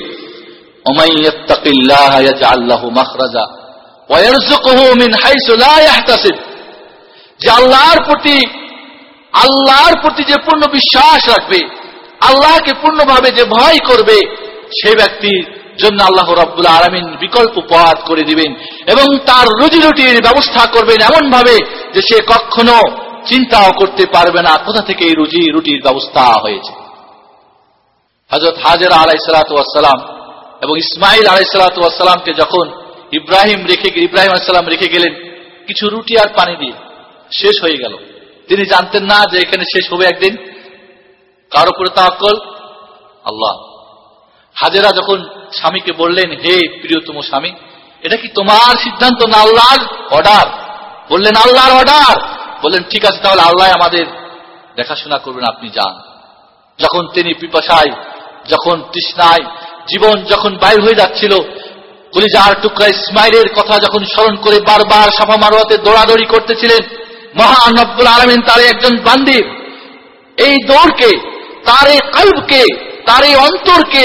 Speaker 2: যে আল্লাহর প্রতি আল্লাহর প্রতি যে পূর্ণ বিশ্বাস রাখবে, আল্লাহকে পূর্ণভাবে যে ভয় করবে, সে ব্যক্তি জন্য আল্লাহ রাব্বুল আলমিন বিকল্প পথ করে দিবেন এবং তার রুজি রুটির ব্যবস্থা করবেন এমন ভাবে যে সে কখনো চিন্তাও করতে পারবে না কোথা থেকে এই রুজি রুটির ব্যবস্থা হয়েছে। হজরত হাজর আলাই সালাতাম এবং ইসমাইল আলাই সালাতামকে যখন ইব্রাহিম রেখে ইব্রাহিম আলাইসাল্লাম রেখে গেলেন, কিছু রুটি আর পানি দিয়ে শেষ হয়ে গেল। তিনি জানতেন না যে এখানে শেষ হবে একদিন। কার উপরে তাকল আল্লাহ। হাজেরা যখন স্বামীকে বললেন, হে প্রিয়তম স্বামী, এটা কি তোমার সিদ্ধান্ত না আল্লাহর অর্ডার বললেন, আল্লাহর অর্ডার বললেন, ঠিক আছে, তাহলে আল্লাহ আমাদের দেখাশোনা করবেন, আপনি যান। যখন তিনি পিপাসায়, যখন তৃষ্ণায়, জীবন যখন বাইর হয়ে যাচ্ছিল, কলিজার টুকরা ইসমাইলের কথা যখন স্মরণ করে বারবার সাফা মারোয়াতে দৌড়াদৌড়ি করতেছিলেন, মহান রব্বুল আলমিন তার একজন বান্দির এই দৌড়কে, তার এই কাল্বকে, তার এই অন্তরকে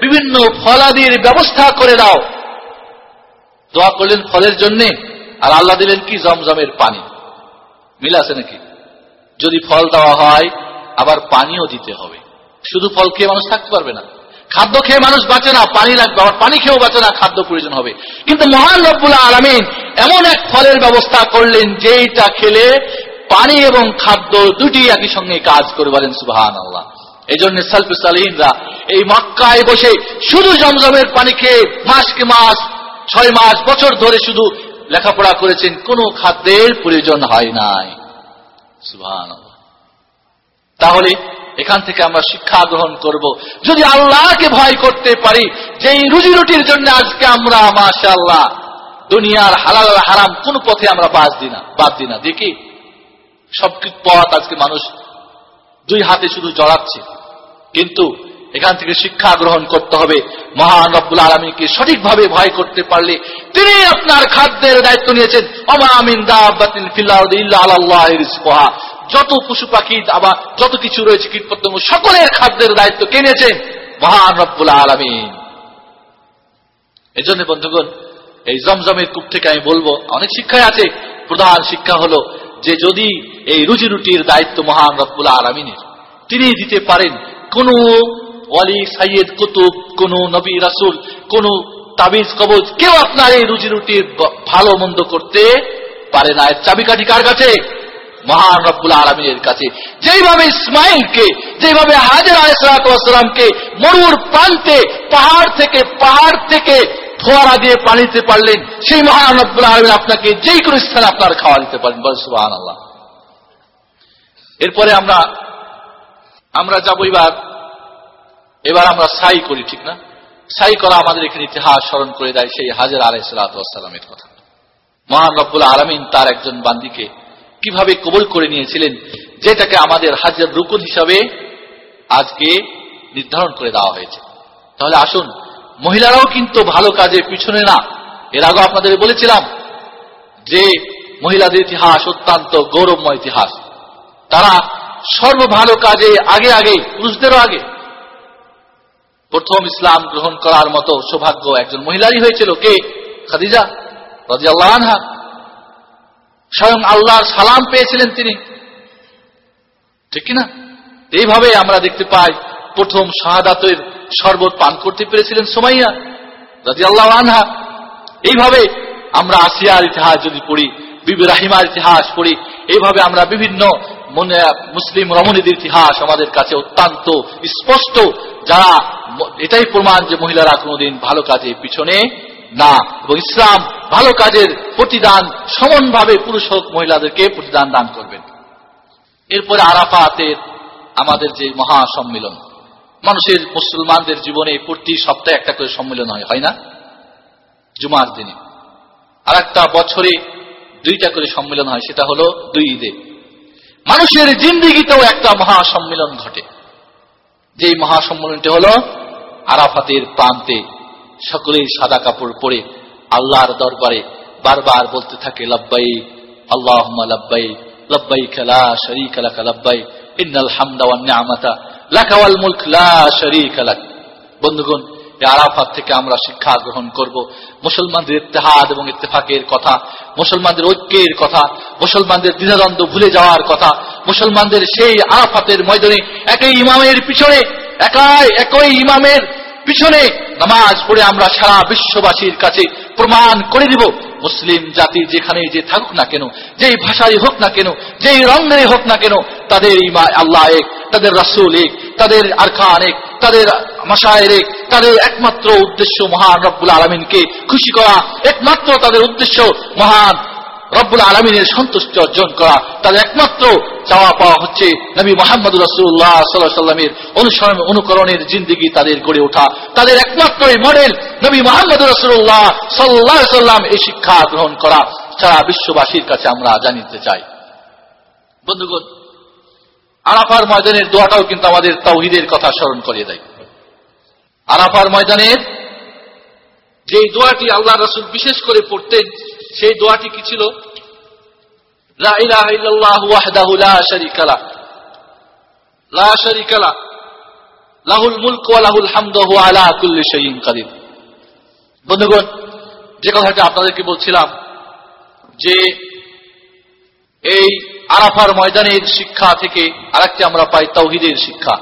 Speaker 2: বিভিন্ন ফলাদির ব্যবস্থা করে দাও। দোয়া করলেন ফলের জন্য, আর আল্লাহ দিলেন কি? জমজমের পানি। মিল আছে নাকি? যদি ফল দেওয়া হয়, আবার পানিও দিতে হবে। শুধু ফল খেয়ে মানুষ থাকতে পারবে না। খাদ্য খেয়ে মানুষ বাঁচে না, পানি লাগবে। আবার পানি খেয়েও বাঁচে না, খাদ্য প্রয়োজন হবে। কিন্তু মহান রব্বুল আলমিন এমন এক ফলের ব্যবস্থা করলেন, যেইটা খেলে পানি এবং খাদ্য দুটি একই সঙ্গে কাজ করে বলেন সুবাহান আল্লাহ এই জন্য সালফি এই মক্কায় বসে শুধু জমজমের পানি খেয়ে মাসকে মাস, ছয় মাস, বছর ধরে শুধু লেখাপড়া করেছেন, কোনো খাদ্যের প্রয়োজন হয় নাই। তাহলে এখান থেকে আমরা শিক্ষা গ্রহণ করব। যদি আল্লাহকে ভয় করতে পারি যে এই রুজি রুটির জন্য আজকে আমরা মাশা আল্লাহ দুনিয়ার হালাল হারাম কোন পথে আমরা বাদ দিই না বাদ দি না দেখি সব পথ আজকে মানুষ দুই হাতে শুধু জড়াচ্ছে। কিন্তু এখান থেকে শিক্ষা গ্রহণ করতে হবে। মহান রব্বুল আলমীকে সঠিকভাবে ভয় করতে পারলে তিনি আপনার খাদ্যের দায়িত্ব নিয়েছেন। অমামিন যত পশু পাখি আবার যত কিছু রয়েছে কীট পতঙ্গ সকলের খাদ্যের দায়িত্ব কে নিয়েছেন? মহান রব্বুল আলমিন। এই জন্য বন্ধুগণ, এই জমজমের কূপ থেকে আমি বলব, অনেক শিক্ষায় আছে। প্রধান শিক্ষা হলো যে যদি এই রুজি রুটির দায়িত্ব মহান রব্বুল আলমিনের, তিনি দিতে পারেন কোন ওয়ালি, সাইয়েদ, কুতুব, কোন নবী, রাসুল, কোন তাবিজ, কবজ, কেউ আপনার এই রুজি রুটির ভালো, মন্দ করতে পারে না। এর চাবিকাঠি কার কাছে? মহান রব্বুল আলমিনের কাছে। যেইভাবে ইসমাইলকে যেভাবে হাজার আলাইসালামকে মরুর প্রান্তে, পাহাড় থেকে পাহাড় থেকে ফোয়ারা দিয়ে পানি দিতে পারলেন, সেই মহান রব্বুল আলমিন আপনাকে যেই কোনো স্থানে আপনার খাওয়া দিতে পারেন। বল সুবাহ এরপরে আমরা আমরা যাব এবার। এবার আমরা সাই করি, ঠিক না? সাই করা আমাদের এখানে ইতিহাস স্মরণ করে দেয় সেই হাজার আলাই সালাতামের কথা। মহান রব্বুল আলমিন তার একজন বান্দিকে কীভাবে কবল করে নিয়েছিলেন, যেটাকে আমাদের হাজার রুকুন হিসাবে আজকে নির্ধারণ করে দেওয়া হয়েছে। তাহলে আসুন, মহিলারাও কিন্তু ভালো কাজে পিছনে না। এর আগে আপনাদের বলেছিলাম যে মহিলাদের ইতিহাস অত্যন্ত গৌরবময় ইতিহাস। তারা সর্ব ভালো কাজে আগে আগে, পুরুষদেরও আগে। প্রথম ইসলাম গ্রহণ করার মতো সৌভাগ্য একজন মহিলারই হয়েছিল কে? খাদিজা রাজি আল্লাহ আনহা। স্বয়ং আল্লাহর সালাম পেয়েছিলেন তিনি। ঠিক কিনা? এইভাবে আমরা দেখতে পাই, প্রথম শাহাদাতের শরবত পান করতে পেরেছিলেন সোমাইয়া রাজি আল্লাহ আনহা। এইভাবে আমরা আসিয়ার ইতিহাস যদি পড়ি, বিবি রাহিমার ইতিহাস পড়ি, এইভাবে আমরা বিভিন্ন মুসলিম রমণীদের ইতিহাস আমাদের কাছে অত্যন্ত স্পষ্ট। যারা এটাই প্রমাণ যে মহিলারা কোনোদিন ভালো কাজে পিছনে না। এবং ইসলাম ভালো কাজের প্রতিদান, সমানভাবে পুরুষ হোক, মহিলাদেরকে প্রতিদান দান করবেন। এরপরে আরাফাতের আমাদের যে মহা সম্মেলন মানুষের, মুসলমানদের জীবনে প্রতি সপ্তাহে একটা করে সম্মেলন হয় হয় না? জুমার দিনে। আর একটা বছরে দুইটা করে সম্মেলন হয়, সেটা হলো দুই ঈদে। মানুষের জিন্দিগিতেও একটা মহা সম্মেলন ঘটে। যে মহাসম্মেলনটি হল আরাফাতের প্রান্তে সকলেই সাদা কাপড় পরে আল্লাহর দরবারে বারবার বলতে থাকে লব্বাই আল্লাহ লব্বাই লব্বাই খেলা শরী খেলা লব্বাই ইন্নাল হামদাওয়ান নিয়ামাতা লাকাওয়াল মুলক লা শরীক লাক। বন্ধুগণ আরাফাত থেকে আমরা শিক্ষা গ্রহণ করব। মুসলমানদের ইত্তেহাদ এবং ইত্তেফাকের কথা, মুসলমানদের ঐক্যের কথা, মুসলমানদের দ্বিধাদ্বন্দ্ব ভুলে যাওয়ার কথা, মুসলমানদের সেই আরাফাতের ময়দানে একই ইমামের পিছনে, একাই একই ইমামের পিছনে নামাজ পড়ে আমরা সারা বিশ্ববাসীর কাছে প্রমাণ করে দিব। মুসলিম জাতি যেখানে যে থাকুক না কেন, যেই ভাষায় হোক না কেন, যেই রঙের হোক না কেন, তাদের ইমা আল্লাহ এক, তাদের রাসুল এক, তাদের আরখান এক তাদের মাসায়ের তাদের একমাত্র উদ্দেশ্য মহান রব্বুল আলমিনকে খুশি করা, একমাত্র তাদের উদ্দেশ্য মহান রব্বুল আলমিনের সন্তুষ্টি অর্জন করা, তাদের একমাত্র চাওয়া পাওয়া হচ্ছে নবী মোহাম্মদ রসুল্লাহ সাল্লাহ সাল্লামের অনুসরণ, অনুকরণের জিন্দিগি তাদের গড়ে ওঠা, তাদের একমাত্র এই মডেল নবী মোহাম্মদ রসুল্লাহ সাল্লাহ সাল্লাম এই শিক্ষা গ্রহণ করা, সারা বিশ্ববাসীর কাছে আমরা জানিতে চাই। বন্ধুগণ আরাফার ময়দানের দোয়াটাও কিন্তু আমাদের তাওহিদের কথা স্মরণ করিয়ে দেয়। আরাফার ময়দানের যে দোয়াটি আল্লাহ রসুল বিশেষ করে পড়তেন, সেই দোয়াটি কি ছিল? মুলক বন্ধুগণ, যে কথাটা আপনাদেরকে বলছিলাম যে এই আরাফার ময়দানের শিক্ষা থেকে আরেকটি আমরা পাই তাওহিদের শিক্ষা।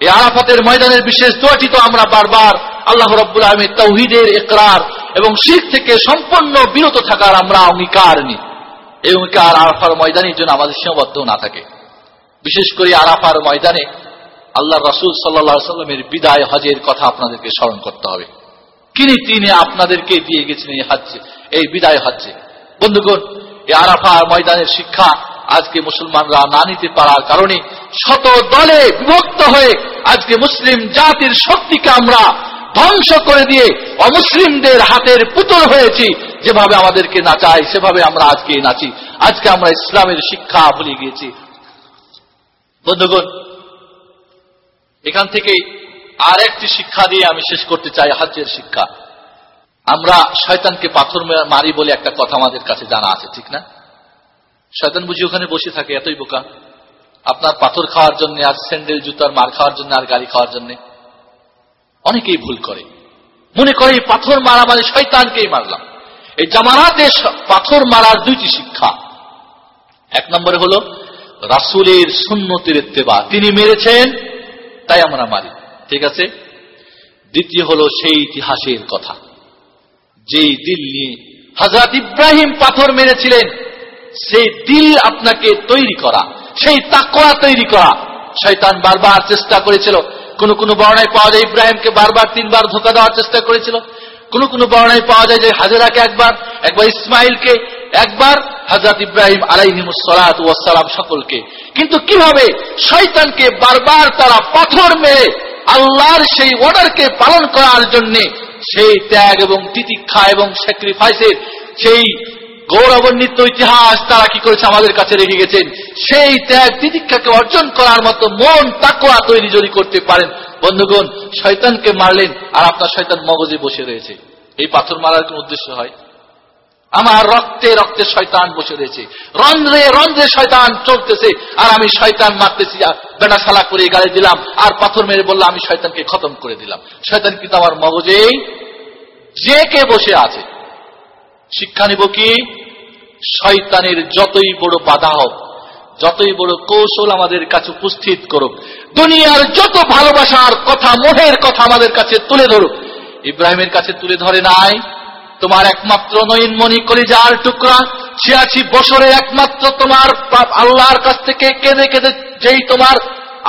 Speaker 2: এই আরাফাতের ময়দানের বিশেষ দোয়াটি তো আমরা বারবার আল্লাহ রব্বুল আলমীর তৌহিদের একরার এবং শিখ থেকে সম্পূর্ণ বিরত থাকার আমরা অঙ্গীকার নিই এই অঙ্গীকার আরাফার ময়দানের জন্য আমাদের সীমাবদ্ধ না থাকে। বিশেষ করে আরাফার ময়দানে আল্লাহ রসুল সাল্লা সাল্লামের বিদায় হজের কথা আপনাদেরকে স্মরণ করতে হবে। কিনি তিনি আপনাদেরকে দিয়ে গেছেন এই হজ্জে, এই বিদায় হজ্জে। বন্ধুগণ, এই আরাফার ময়দানের শিক্ষা আজকে মুসলমানরা না নিতে পারার কারণে শত দলে বিভক্ত হয়ে আজকে মুসলিম জাতির শক্তিকে আমরা ধ্বংস করে দিয়ে অমুসলিমদের হাতের পুতুল হয়েছি। যেভাবে আমাদেরকে নাচাই সেভাবে আমরা আজকে নাচি। আজকে আমরা ইসলামের শিক্ষা ভুলে গিয়েছি। বন্ধুগণ, এখান থেকে আর একটি শিক্ষা দিয়ে আমি শেষ করতে চাই হাজের শিক্ষা। আমরা শয়তানকে পাথর মারি বলে একটা কথা আমাদের কাছে জানা আছে, ঠিক না? শয়তান বুঝি ওখানে বসে থাকে, এতই বোকা। আপনার পাথর খাওয়ার জন্য আর স্যান্ডেল, জুতার মার খাওয়ার জন্য, আর গাড়ি খাওয়ার জন্য। অনেকেই ভুল করে। মনে করে পাথর মারা মানে শয়তানকেই মারলাম। এই জামানাতে পাথর মারার দুইটি শিক্ষা। এক নম্বরে হলো, রাসুলের সুন্নতির ইত্তেবা। তিনি মেরেছেন, তাই আমরা মারি। ঠিক আছে? দ্বিতীয় হলো, সেই ইতিহাসের কথা। যেই দিল্লি হাজরাত ইব্রাহিম পাথর মেরেছিলেন সেই দিল আপনাকে তৈরি করা, সেই তাকোয়া তৈরি করা। শয়তান বারবার চেষ্টা করেছিল। কোন কোন বর্ণায় পাওয়া যায় ইব্রাহিমকে বারবার তিনবার ধোকা দেওয়ার চেষ্টা করেছিল। কোন কোন বর্ণায় পাওয়া যায় যে হাজেরাকে একবার একবার ইসমাইলকে, একবার হাজরত ইব্রাহিম আলাইহিমুসালাম সকলকে। কিন্তু কীভাবে শয়তানকে বারবার তারা পাথর মেরে আল্লাহর সেই অর্ডারকে পালন করার জন্য সেই ত্যাগ এবং তিতিক্ষা এবং স্যাক্রিফাইসের সেই গৌরবান্বিত ইতিহাস তারা কি করেছে আমাদের কাছে রেখে গেছেন? সেই ত্যাগ তিতিক্ষাকে অর্জন করার মতো মন তাকোয়া তৈরি যদি করতে পারেন, বন্ধুগণ, শয়তানকে মারলেন আর আপনার শয়তান মগজে বসে রয়েছে। এই পাথর মারার কোন উদ্দেশ্য হয়? আমার রক্তে রক্তে শয়তান বসে রয়েছে। রন্ধ্রে রন্ধ্রে শয়তান চলতেছে আর আমি শয়তান মারতেছি। বেটা সালা করে গাড়ি দিলাম আর পাথর মেরে বললাম আমি শয়তানকে খতম করে দিলাম। শয়তান কিন্তু আমার মগজেই যে কে বসে আছে। শিক্ষা নিব কি? শয়তানের যতই বড় বাধা হোক, যতই বড় কৌশল আমাদের কাছে উপস্থিত করুক, দুনিয়ার যত ভালোবাসার কথা, মোহের কথা আমাদের কাছে তুলে ধরুক, ইব্রাহিমের কাছে তুলে ধরে নাই, তোমার একমাত্র নয়নমণি কলিজার টুকরা, ছিয়াশি বছরে একমাত্র তোমার আল্লাহর কাছ থেকে কেঁদে কেঁদে যেই তোমার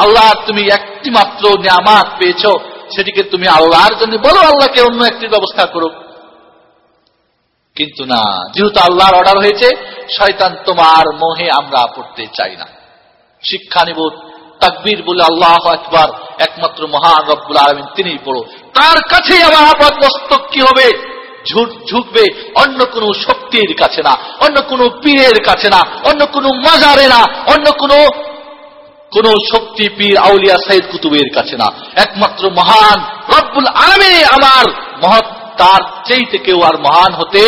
Speaker 2: আল্লাহ, তুমি একটি মাত্র নিয়ামাত পেয়েছ, সেটিকে তুমি আল্লাহর জন্য বলো, আল্লাহকে অন্য একটি ব্যবস্থা করুক। কিন্তু না। যেহেতু আল্লাহর অর্ডার হয়েছে, শয়তান তোমার মোহে আমরা পড়তে চাই না। শিক্ষা নিব, তাকবীর বলে আল্লাহ একবার একমাত্র মহান রব্বুল আলমিন তিনি বড় তার কাছেই আমার আপাত মস্তক কি হবে? ঝুঁকবে। অন্য কোন শক্তির কাছে না, অন্য কোন পীরের কাছে না, অন্য কোন মাজারে না, অন্য কোন শক্তি পীর আউলিয়া সাইদ কুতুবের কাছে না। একমাত্র মহান রব্বুল আলমে আমার মহৎ তার চেয়ে কেউ আর মহান হতে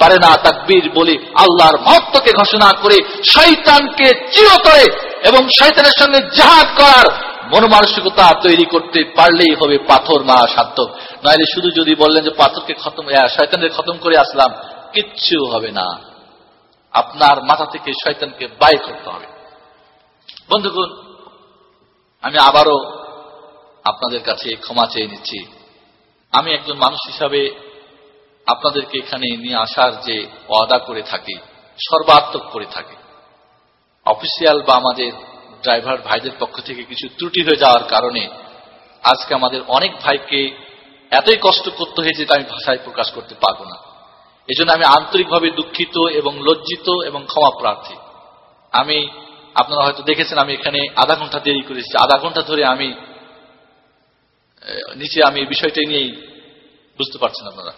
Speaker 2: পারে না, তাকবীর বলে আল্লাহর মহত্বকে ঘোষণা করে শৈতানকে চিরতরে এবং শৈতানের সঙ্গে জাহাজ করার মনোমানসিকতা তৈরি করতে পারলেই হবে পাথর মারা সার্থক নইলে শুধু যদি বললেন যে পাথরকে খতম শয়তানকে খতম করে আসলাম, কিচ্ছু হবে না। আপনার মাথা থেকে শয়তানকে বাই করতে হবে। বন্ধুগণ, আমি আবারও আপনাদের কাছে ক্ষমা চেয়ে নিচ্ছি। আমি একজন মানুষ হিসাবে আপনাদেরকে এখানে নিয়ে আসার যে ওয়াদা করে থাকি, সর্বাত্মক করে থাকি। অফিসিয়াল বা আমাদের ড্রাইভার ভাইদের পক্ষ থেকে কিছু ত্রুটি হয়ে যাওয়ার কারণে
Speaker 1: আজকে আমাদের অনেক ভাইকে এতই কষ্ট করতে হয়েছে যেটা আমি ভাষায় প্রকাশ করতে পারব না। এই জন্য আমি আন্তরিকভাবে দুঃখিত এবং লজ্জিত এবং ক্ষমা প্রার্থী। আমি, আপনারা হয়তো দেখেছেন আমি এখানে আধা ঘণ্টা দেরি করেছি। আধা ঘণ্টা ধরে আমি নিচে আমি এই বিষয়টা নিয়েই বুঝতে পারছেন আপনারা।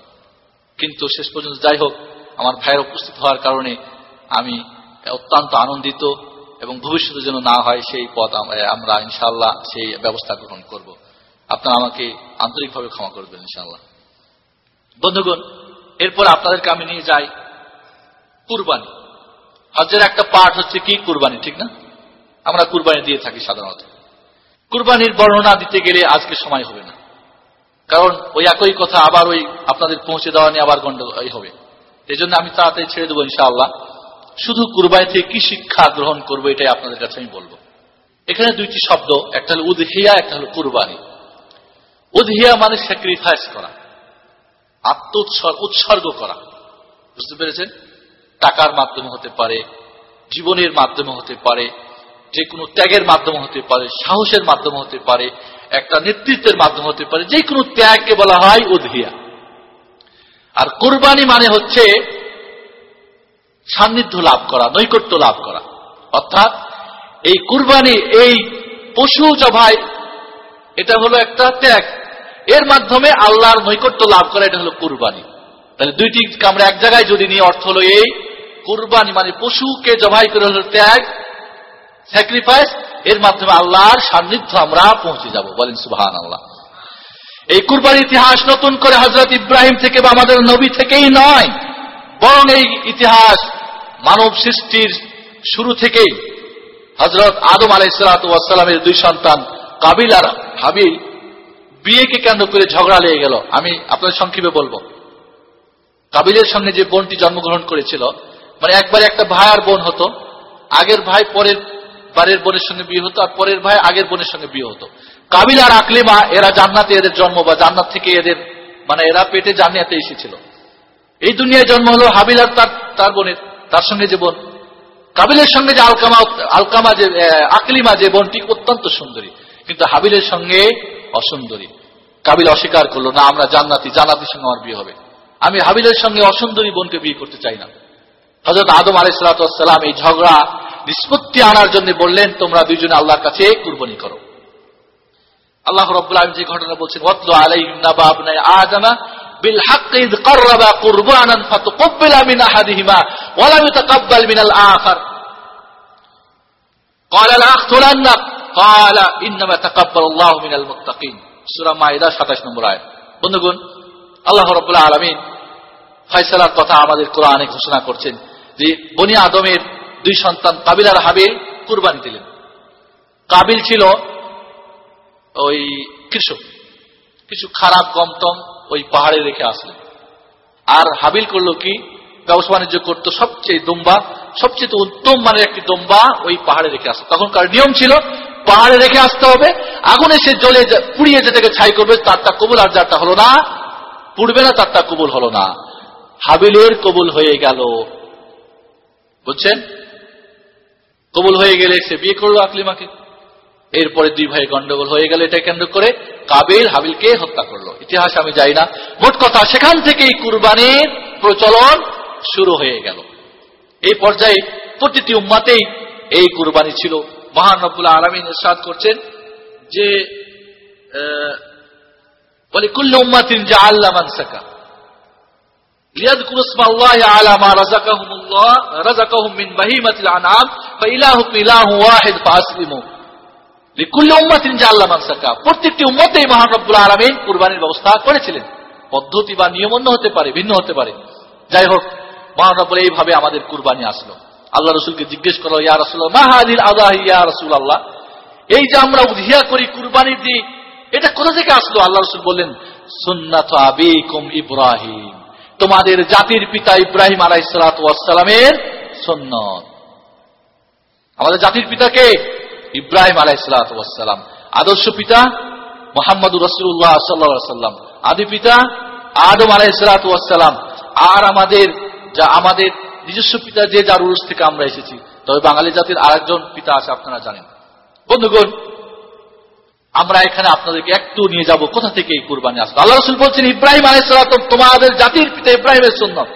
Speaker 1: কিন্তু শেষ পর্যন্ত যাই হোক, আমার ভাইয়ের উপস্থিত হওয়ার কারণে আমি অত্যন্ত আনন্দিত এবং ভবিষ্যতে যেন না হয় সেই পথ আমরা ইনশাল্লাহ সেই ব্যবস্থা গ্রহণ করব। আপনারা আমাকে আন্তরিকভাবে ক্ষমা করবেন ইনশাল্লাহ বন্ধুগণ, এরপর আপনাদেরকে আমি নিয়ে যাই কুরবানি। হজের একটা পার্ট হচ্ছে কি কুরবানি, ঠিক না? আমরা কুরবানি দিয়ে থাকি সাধারণত। কুরবানির বর্ণনা দিতে গেলে আজকে সময় হবে না। কারণ ওই একই কথা আবার ওই আপনাদের পৌঁছে দেওয়া নিয়ে আবার গন্ড হবে। এই জন্য আমি তাড়াতাড়ি ছেড়ে দেবো ইনশাআল্লাহ। শুধু কুরবানি থেকে কি শিক্ষা গ্রহণ করব এটাই আপনাদের কাছে আমি বলব। এখানে দুইটি শব্দ, একটা হলো উদহিয়া, একটা হলো কুরবানি। উদহিয়া মানে স্যাক্রিফাইস করা, আত্মোৎসর্গ, উৎসর্গ করা। বুঝতে পেরেছেন? টাকার মাধ্যমে হতে পারে, জীবনের মাধ্যমে হতে পারে যে কোনো ত্যাগের মাধ্যমে হতে পারে, সাহসের মাধ্যমে হতে পারে, একটা নেতৃত্বের মাধ্যমে হতে পারে যে কোনো ত্যাগকে বলা হয় উদ্হিয়া। আর কোরবানি মানে হচ্ছে সান্নিধ্য লাভ করা, নৈকট্য লাভ করা। অর্থাৎ এই কুরবানি, এই পশু জবাই, এটা হলো একটা ত্যাগ। এর মাধ্যমে আল্লাহর নৈকট্য লাভ করা, এটা হলো কুরবানি। তাহলে দুইটি আমরা এক জায়গায় যদি নিয়ে অর্থ হলো এই, কুরবানি মানে পশুকে জবাই করে হলো ত্যাগ স্যাক্রিফাইস এর মাধ্যমে আল্লাহর সান্নিধ্য আমরা পৌঁছে যাব। বলেন সুবাহান আল্লাহ এই কুরবানির ইতিহাস নতুন করে হজরত ইব্রাহিম থেকে বা আমাদের নবী থেকেই নয়, বরং এই ইতিহাস মানব সৃষ্টির শুরু থেকেই হজরত আদম আলাইসালামের দুই সন্তান কাবিল আর হাবিল বিয়েকে কেন্দ্র করে ঝগড়া লেগে গেল। আমি আপনাদের সংক্ষেপে বলব। কাবিলের সঙ্গে যে বোনটি জন্মগ্রহণ করেছিল মানে একবার একটা ভাই আর বোন হতো, আগের ভাই পরের বারের বোনের সঙ্গে বিয়ে হতো আর পরের ভাই আগের বোনের সঙ্গে বিয়ে হতো। কাবিল আর আকলিমা, এরা জান্নাতে এদের জন্ম বা জান্নাত থেকে এদের মানে এরা পেটে জান্নাতে এসেছিল। এই দুনিয়ায় জন্ম হলো হাবিল আর তার তার বোনের, তার সঙ্গে যে বোন। কাবিলের সঙ্গে যে আলকামা আলকামা যে আকলিমা যে বোনটি অত্যন্ত সুন্দরী, কিন্তু হাবিলের সঙ্গে অসুন্দরী। কাবিল অস্বীকার করল, না, আমরা জান্নাতি, জান্নাতির সঙ্গে আমার বিয়ে হবে। আমি হাবিলের সঙ্গে অসুন্দরী বোনকে বিয়ে করতে চাই না। হজরত আদম আলাইসালাম এই ঝগড়া নিষ্পত্তি আনার জন্য বললেন তোমরা দুইজনে আল্লাহর কাছে কুরবানি করো আল্লাহ রব্বুল আলম যে ঘটনা বলছেন ওয়াতলু আলাইহিম নাবা আবনাই আদমা بالحق إذ قربا قربانا فتقبل من أحدهما ولم يتقبل من الآخر قال لأقتلنك قال إنما تقبل الله من المتقين سورة মাইদা 27 নম্বর আয়াত বন্ধুগণ আল্লাহ রাব্বুল আলামিন ফয়সালার কথা আমাদের কোরআনে ঘোষণা করছেন যে বনি আদমের দুই সন্তান কাবিল আর হাবিল কুরবানি দিলেন। কাবিল ছিল ওই কৃষক। কিছু খারাপ, গমতম ওই পাহাড়ে রেখে আসলেন। আর হাবিল করল কি? ব্যবসা বাণিজ্য করতো সবচেয়ে দম্বা, সবচেয়ে উত্তম মানের একটি দম্বা ওই পাহাড়ে রেখে আসতো। তখনকার নিয়ম ছিল, পাহাড়ে রেখে আসতে হবে, আগুনে সে জ্বলে পুড়িয়ে যেটাকে ছাই করবে, তারটা কবুল আর যারটা হলো না, পুড়বে না, তারটা কবুল হলো না। হাবিলের কবুল হয়ে গেল। বুঝছেন? কবুল হয়ে গেলে সে বিয়ে করল আকলিমাকে। এরপরে দুই ভাই গন্ডগোল হয়ে গেল এটা কেন্দ্র করে কাবিল হাবিলকে হত্যা করল। ইতিহাস আমি যাই না। মোট কথা, সেখান থেকেই কুরবানির প্রচলন শুরু হয়ে গেল। এই পর্যায়ে প্রতিটি উম্মাতেই এই কুরবানি ছিল। মহানবুল্লাহ আলমিন ইরশাদ করছেন যে বলে কুল্ল উম্মাতিন যে আল্লাহ মানসাকা প্রত্যেকটি রব্বুল আলমিন কুরবানির ব্যবস্থা করেছিলেন। পদ্ধতি বা নিয়ম অন্য হতে পারে, ভিন্ন হতে পারে। যাই হোক, মহান এইভাবে আমাদের কুরবানি আসলো। আল্লাহ রসুলকে জিজ্ঞেস করো ইয়া রসুল মাহাদিল আল্লাহ ইয়া রসুল আল্লাহ এই যে আমরা উধিয়া করি কুরবানি দিই, এটা কোথা থেকে আসলো? আল্লাহ রসুল বললেন, সুন্নাত আবিকুম ইব্রাহিম। তোমাদের জাতির পিতা ইব্রাহিম আলাইসালামের সন্ন্যত আমাদের জাতির পিতাকে ইব্রাহিম আলাইসালাম আদর্শ পিতা মোহাম্মদুর রসুল্লাহ সাল্লাম আদি পিতা আদম আলাইসালাম আর আমাদের যা, আমাদের নিজস্ব পিতা যে যার উরুষ থেকে আমরা এসেছি। তবে বাঙালি জাতির আরেকজন পিতা আছে, আপনারা জানেন। বন্ধুগণ
Speaker 2: আমরা এখানে আপনাদেরকে একটু নিয়ে যাব। কোথা থেকে এই কুরবানি আসলো আল্লাহ রসুল বলছেন, ইব্রাহিম আলাইসালাম তোমাদের জাতির পিতা ইব্রাহিমের সুন্নত।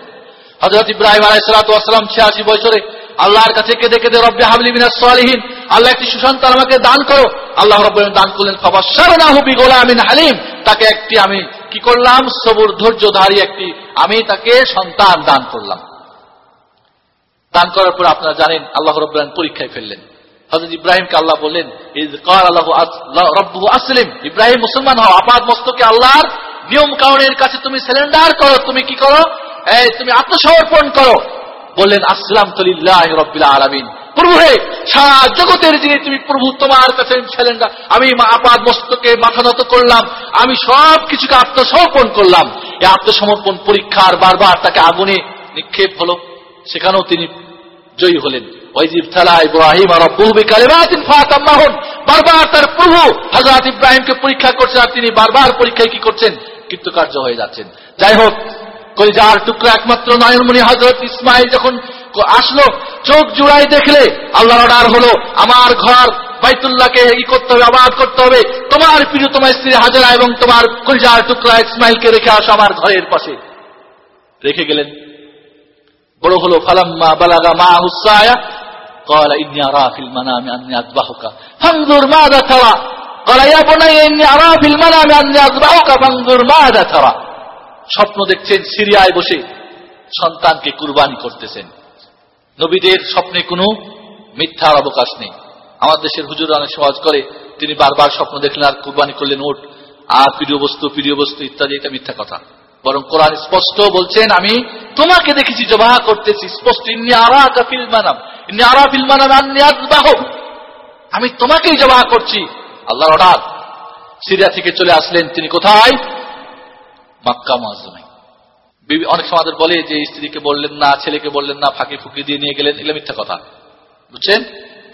Speaker 2: হজরত ইব্রাহিম আলাইসালাম ছিয়াশি বছরে আল্লাহর কাছে কেঁদে কেঁদে, রব্বে হাবলি মিনাস সালিহিন আল্লাহ একটি সুসন্তান আমাকে দান করো। আল্লাহ রব্ব দান করলেন সারনাহুবি গোলামিন হালিম তাকে একটি আমি কি করলাম? সবুর ধৈর্যধারী একটি আমি তাকে সন্তান দান করলাম। দান করার পর আপনারা জানেন, আল্লাহ রব্বান পরীক্ষায় ফেললেন। হজরত ইব্রাহিমকে আল্লাহ বললেন আসলিম। ইব্রাহিম মুসলমান হও, আপাত মস্তকে আল্লাহর নিয়ম কারণের কাছে তুমি সিলিন্ডার করো, তুমি কি করো? তুমি আত্মসমর্পণ করো। বললেন আসলাম তলিল্লাহ রব্বিল আলমিন। প্রভু হে, সারা জগতের যিনি তুমি প্রভু তোমার কাছে সিলিন্ডার, আমি আপাত মস্তকে মাথা নত করলাম, আমি সব কিছুকে আত্মসমর্পণ করলাম। এই আত্মসমর্পণ পরীক্ষার বারবার তাকে আগুনে নিক্ষেপ হলো, সেখানেও তিনি জয়ী হলেন। পরীক্ষা করছেন আর তিনি বারবার পরীক্ষায় কি করছেন? কৃতকার্য হয়ে যাচ্ছেন। যাই হোক কলিজার টুকরা একমাত্র নয়নমণি হজরত ইসমাইল যখন আসলো, চোখ জুড়াই দেখলে আল্লাহ হলো, আমার ঘর বাইতুল্লাহকে ই করতে হবে, আবাদ করতে হবে। তোমার প্রিয় তোমার স্ত্রী হাজারা এবং তোমার কলিজার টুকরা ইসমাইলকে রেখে আসো আমার ঘরের পাশে। রেখে গেলেন। বড় হলো, ফালাম্মা বালাগা মা হুসায়া قال إني أرى في المنام أني أذبحك فانظر ماذا ترى قال يا بني إني أرى في المنام أني أذبحك فانظر ماذا ترى স্বপ্ন দেখছেন সিরিয়ায় বসে সন্তানকে কুরবানি করতেছেন নবীদের স্বপ্নে কোনো মিথ্যার অবকাশ নেই আমার দেশের হুজুর অনেক সমাজ করে তিনি বারবার স্বপ্ন দেখলেন আর কুরবানি করলেন ওট আর প্রিয় বস্তু প্রিয় বস্তু ইত্যাদি এটা মিথ্যা কথা বরং কোরআন স্পষ্ট বলছেন আমি তোমাকে দেখেছি জবাহ করতেছি স্পষ্ট ইন্নি আরা কাফিল মানাম আমি তোমাকেই জবাহ করছি। আল্লাহ অর্ডার। সিরিয়া থেকে চলে আসলেন। তিনি কোথায়? মাক্কা অনেক সময় বলে যে, স্ত্রীকে বললেন না, ছেলেকে বললেন না, ফাঁকি ফুকি দিয়ে নিয়ে গেলেন, এগুলো মিথ্যা কথা। বুঝছেন?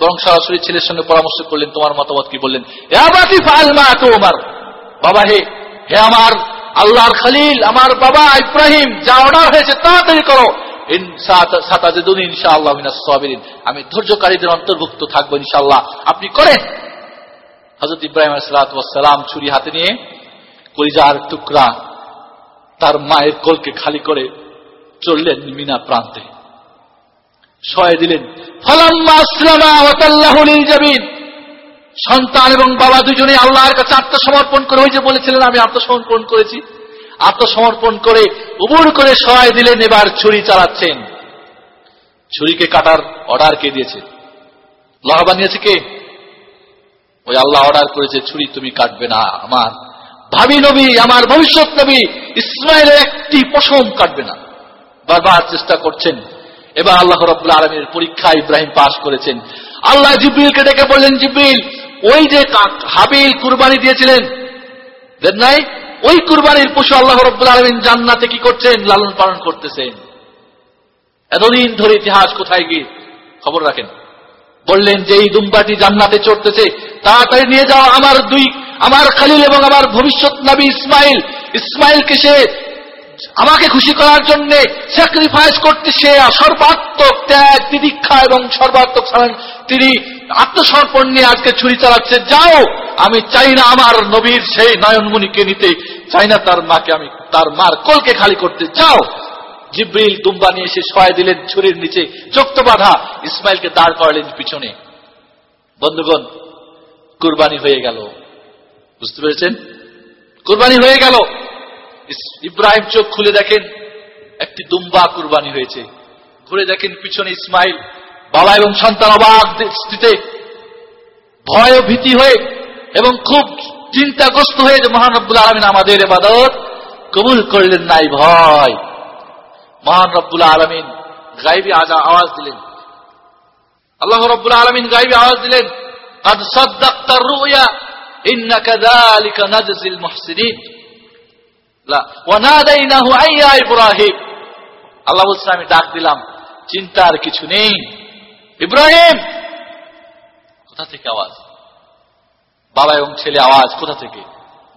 Speaker 2: বরং সরাসরি ছেলের সঙ্গে পরামর্শ করলেন, তোমার মতামত কি বললেন? বাবা হে হে আমার আল্লাহর খালিল, আমার বাবা ইব্রাহিম, যা অর্ডার হয়েছে তাড়াতাড়ি করো। আমি ধৈর্যকারীদের অন্তর্ভুক্ত থাকব ইনশাল্লাহ আপনি করেন। হজরত ইব্রাহিম সালাম ছুরি হাতে নিয়ে কলিজার টুকরা তার মায়ের কোলকে খালি করে চললেন মিনা প্রান্তে। শয়ে দিলেন সন্তান এবং বাবা দুজনে আল্লাহর কাছে আত্মসমর্পণ করে, ওই যে বলেছিলেন, আমি আত্মসমর্পণ করেছি। আত্মসমর্পণ করে, উবুর করে সহায় দিলেন, এবার ছুরি চালাচ্ছেন। ছুরিকে কাটার অর্ডার কে দিয়েছে? লহা বানিয়েছে কে? ওই আল্লাহ অর্ডার করেছে, ছুরি তুমি কাটবে না, আমার ভাবি নবী, আমার ভবিষ্যৎ নবী ইসমাইলের একটি পশম কাটবে না। বারবার চেষ্টা করছেন। এবার আল্লাহ রব্লা আলমীর পরীক্ষা ইব্রাহিম পাশ করেছেন। আল্লাহ জিব্রিলকে ডেকে বললেন, জিব্রিল, ওই যে হাবিল কুরবানি দিয়েছিলেন, দেন নাই? ওই কুরবানির পশু আল্লাহ রব্বুল আলমিন জান্নাতে কি করছেন? লালন পালন করতেছেন। এতদিন ধরে ইতিহাস কোথায় গিয়ে খবর রাখেন? বললেন যে এই দুম্বাটি জান্নাতে চড়তেছে, তাড়াতাড়ি নিয়ে যাওয়া আমার দুই, আমার খালিল এবং আমার ভবিষ্যৎ নবী ইসমাইল। ইসমাইলকে সে আমাকে খুশি করার জন্য স্যাক্রিফাইস করতে সে সর্বাত্মক ত্যাগ তিদীক্ষা এবং সর্বাত্মক তিনি আত্মসমর্পণ নিয়ে আজকে ছুরি চালাচ্ছে। যাও, আমি চাই না আমার নবীর সেই নয়নমণিকে নিতে, চাই না তার মাকে আমি, তার মার কোলকে খালি করতে। যাও, জিব্রিল দুম্বা নিয়ে এসে সহায় দিলেন ছুরির নিচে চোক্ত বাধা, ইসমাইলকে দাঁড় করালেন পিছনে। বন্ধুগণ, কুরবানি হয়ে গেল। বুঝতে পেরেছেন? কুরবানি হয়ে গেল। ইব্রাহিম চোখ খুলে দেখেন, একটি দুম্বা কুরবানি হয়েছে। ঘুরে দেখেন পিছনে ইসমাইল, বাবা এবং সন্তান অবাক স্থিতে ভয় ভীতি হয়ে এবং খুব চিন্তাগ্রস্ত হয়ে যে মহানব্বুল আলমিন আমাদের এবাদত কবুল করলেন নাই, ভয়। মহান রব্বুল আলমিন গাইবি আজা আওয়াজ দিলেন। আল্লাহ রব্বুল আলমিন গাইবি আওয়াজ দিলেন আজ সদ্দাক্তার রুয়া ইন্না কাদালিকা নাজিল মুহসিনিন। ইব্রাহিম। আল্লাহ বলছে আমি ডাক দিলাম চিন্তার কিছু নেই। ইব্রাহিম, কোথা থেকে আওয়াজ? বাবা এবং ছেলে আওয়াজ, কোথা থেকে?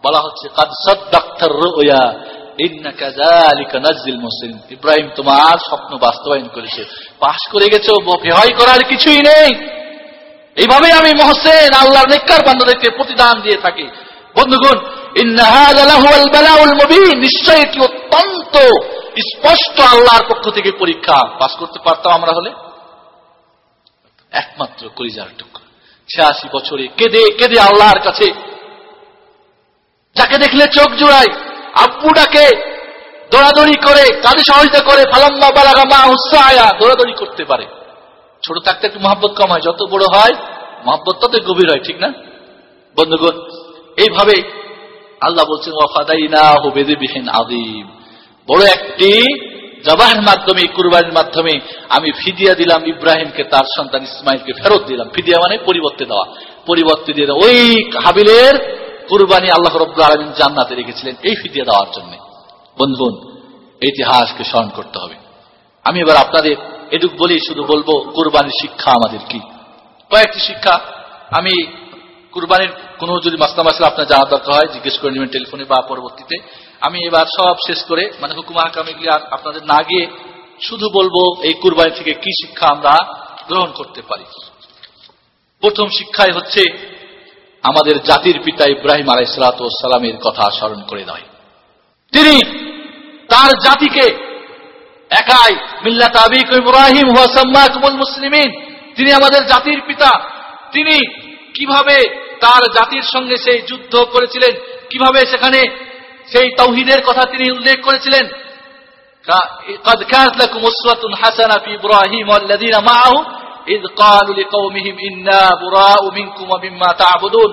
Speaker 2: বলা হচ্ছে ইব্রাহিম তোমার স্বপ্ন বাস্তবায়ন করেছে। পাশ করে গেছো ভয় করার কিছুই নেই। এইভাবে আমি মহসেন আল্লাহ নিকার বান্ধবদেরকে প্রতিদান দিয়ে থাকি। বন্ধুগণ নিশ্চয় এটি অত্যন্ত স্পষ্ট আল্লাহর পক্ষ থেকে পরীক্ষা। পাস করতে পারতাম আমরা হলে? একমাত্র কলিজার টুকরা। ছিয়াশি বছরে কেঁদে কেঁদে আল্লাহর কাছে। যাকে দেখলে চোখ জোড়ায় আব্বুটাকে দৌড়াদৌড়ি করে কাজে সহযোগিতা করে, ফালাম্মা বালাগা মা হুসায়া দৌড়াদৌড়ি করতে পারে। ছোট থাকতে একটু মহাব্বত কম হয় যত বড় হয়, মহাব্বত তত গভীর হয়, ঠিক না? বন্ধুগণ, এইভাবে আল্লাহ বলছেন ওয়াফাদাইনা আদিম বড় একটি জবাহের মাধ্যমে, কুরবানির মাধ্যমে আমি ফিদিয়া দিলাম ইব্রাহিমকে, তার সন্তান ইসমাইলকে ফেরত দিলাম। ফিদিয়া মানে পরিবর্তে দেওয়া। পরিবর্তে দিয়ে দেওয়া। ওই হাবিলের কুরবানি আল্লাহ রব্লা আলমিন জান্নাতে রেখেছিলেন এই ফিদিয়া দেওয়ার জন্য। বন্ধুন ইতিহাসকে স্মরণ করতে হবে। আমি এবার আপনাদের এটুক বলি শুধু বলব, কুরবানির শিক্ষা আমাদের কি? কয়েকটি শিক্ষা আমি কুরবানির কোনো যদি মাসলা মাসলা আপনার জানার দরকার হয়, জিজ্ঞেস করে নেবেন টেলিফোনে বা পরবর্তীতে। আমি এবার সব শেষ করে মানে হুকুমা হাকামে গিয়ে আপনাদের না গিয়ে শুধু বলব এই কুরবানি থেকে কি শিক্ষা আমরা গ্রহণ করতে পারি। প্রথম শিক্ষাই হচ্ছে আমাদের জাতির পিতা ইব্রাহিম আলাইসালামের কথা স্মরণ করে দেয় তিনি তার জাতিকে একাই মিল্লাত আবিক ইব্রাহিম হুয়াসাম্মাকুমুল মুসলিমিন। তিনি আমাদের জাতির পিতা। তিনি কিভাবে তার জাতির সঙ্গে সেই যুদ্ধ করেছিলেন কিভাবে সেখানে সেই তৌহিদের কথা তিনি উল্লেখ করেছিলেন قد كانت لكم أسوة حسنة في إبراهيم والذين معه إذ قالوا لقومهم إنا براء منكم ومما تعبدون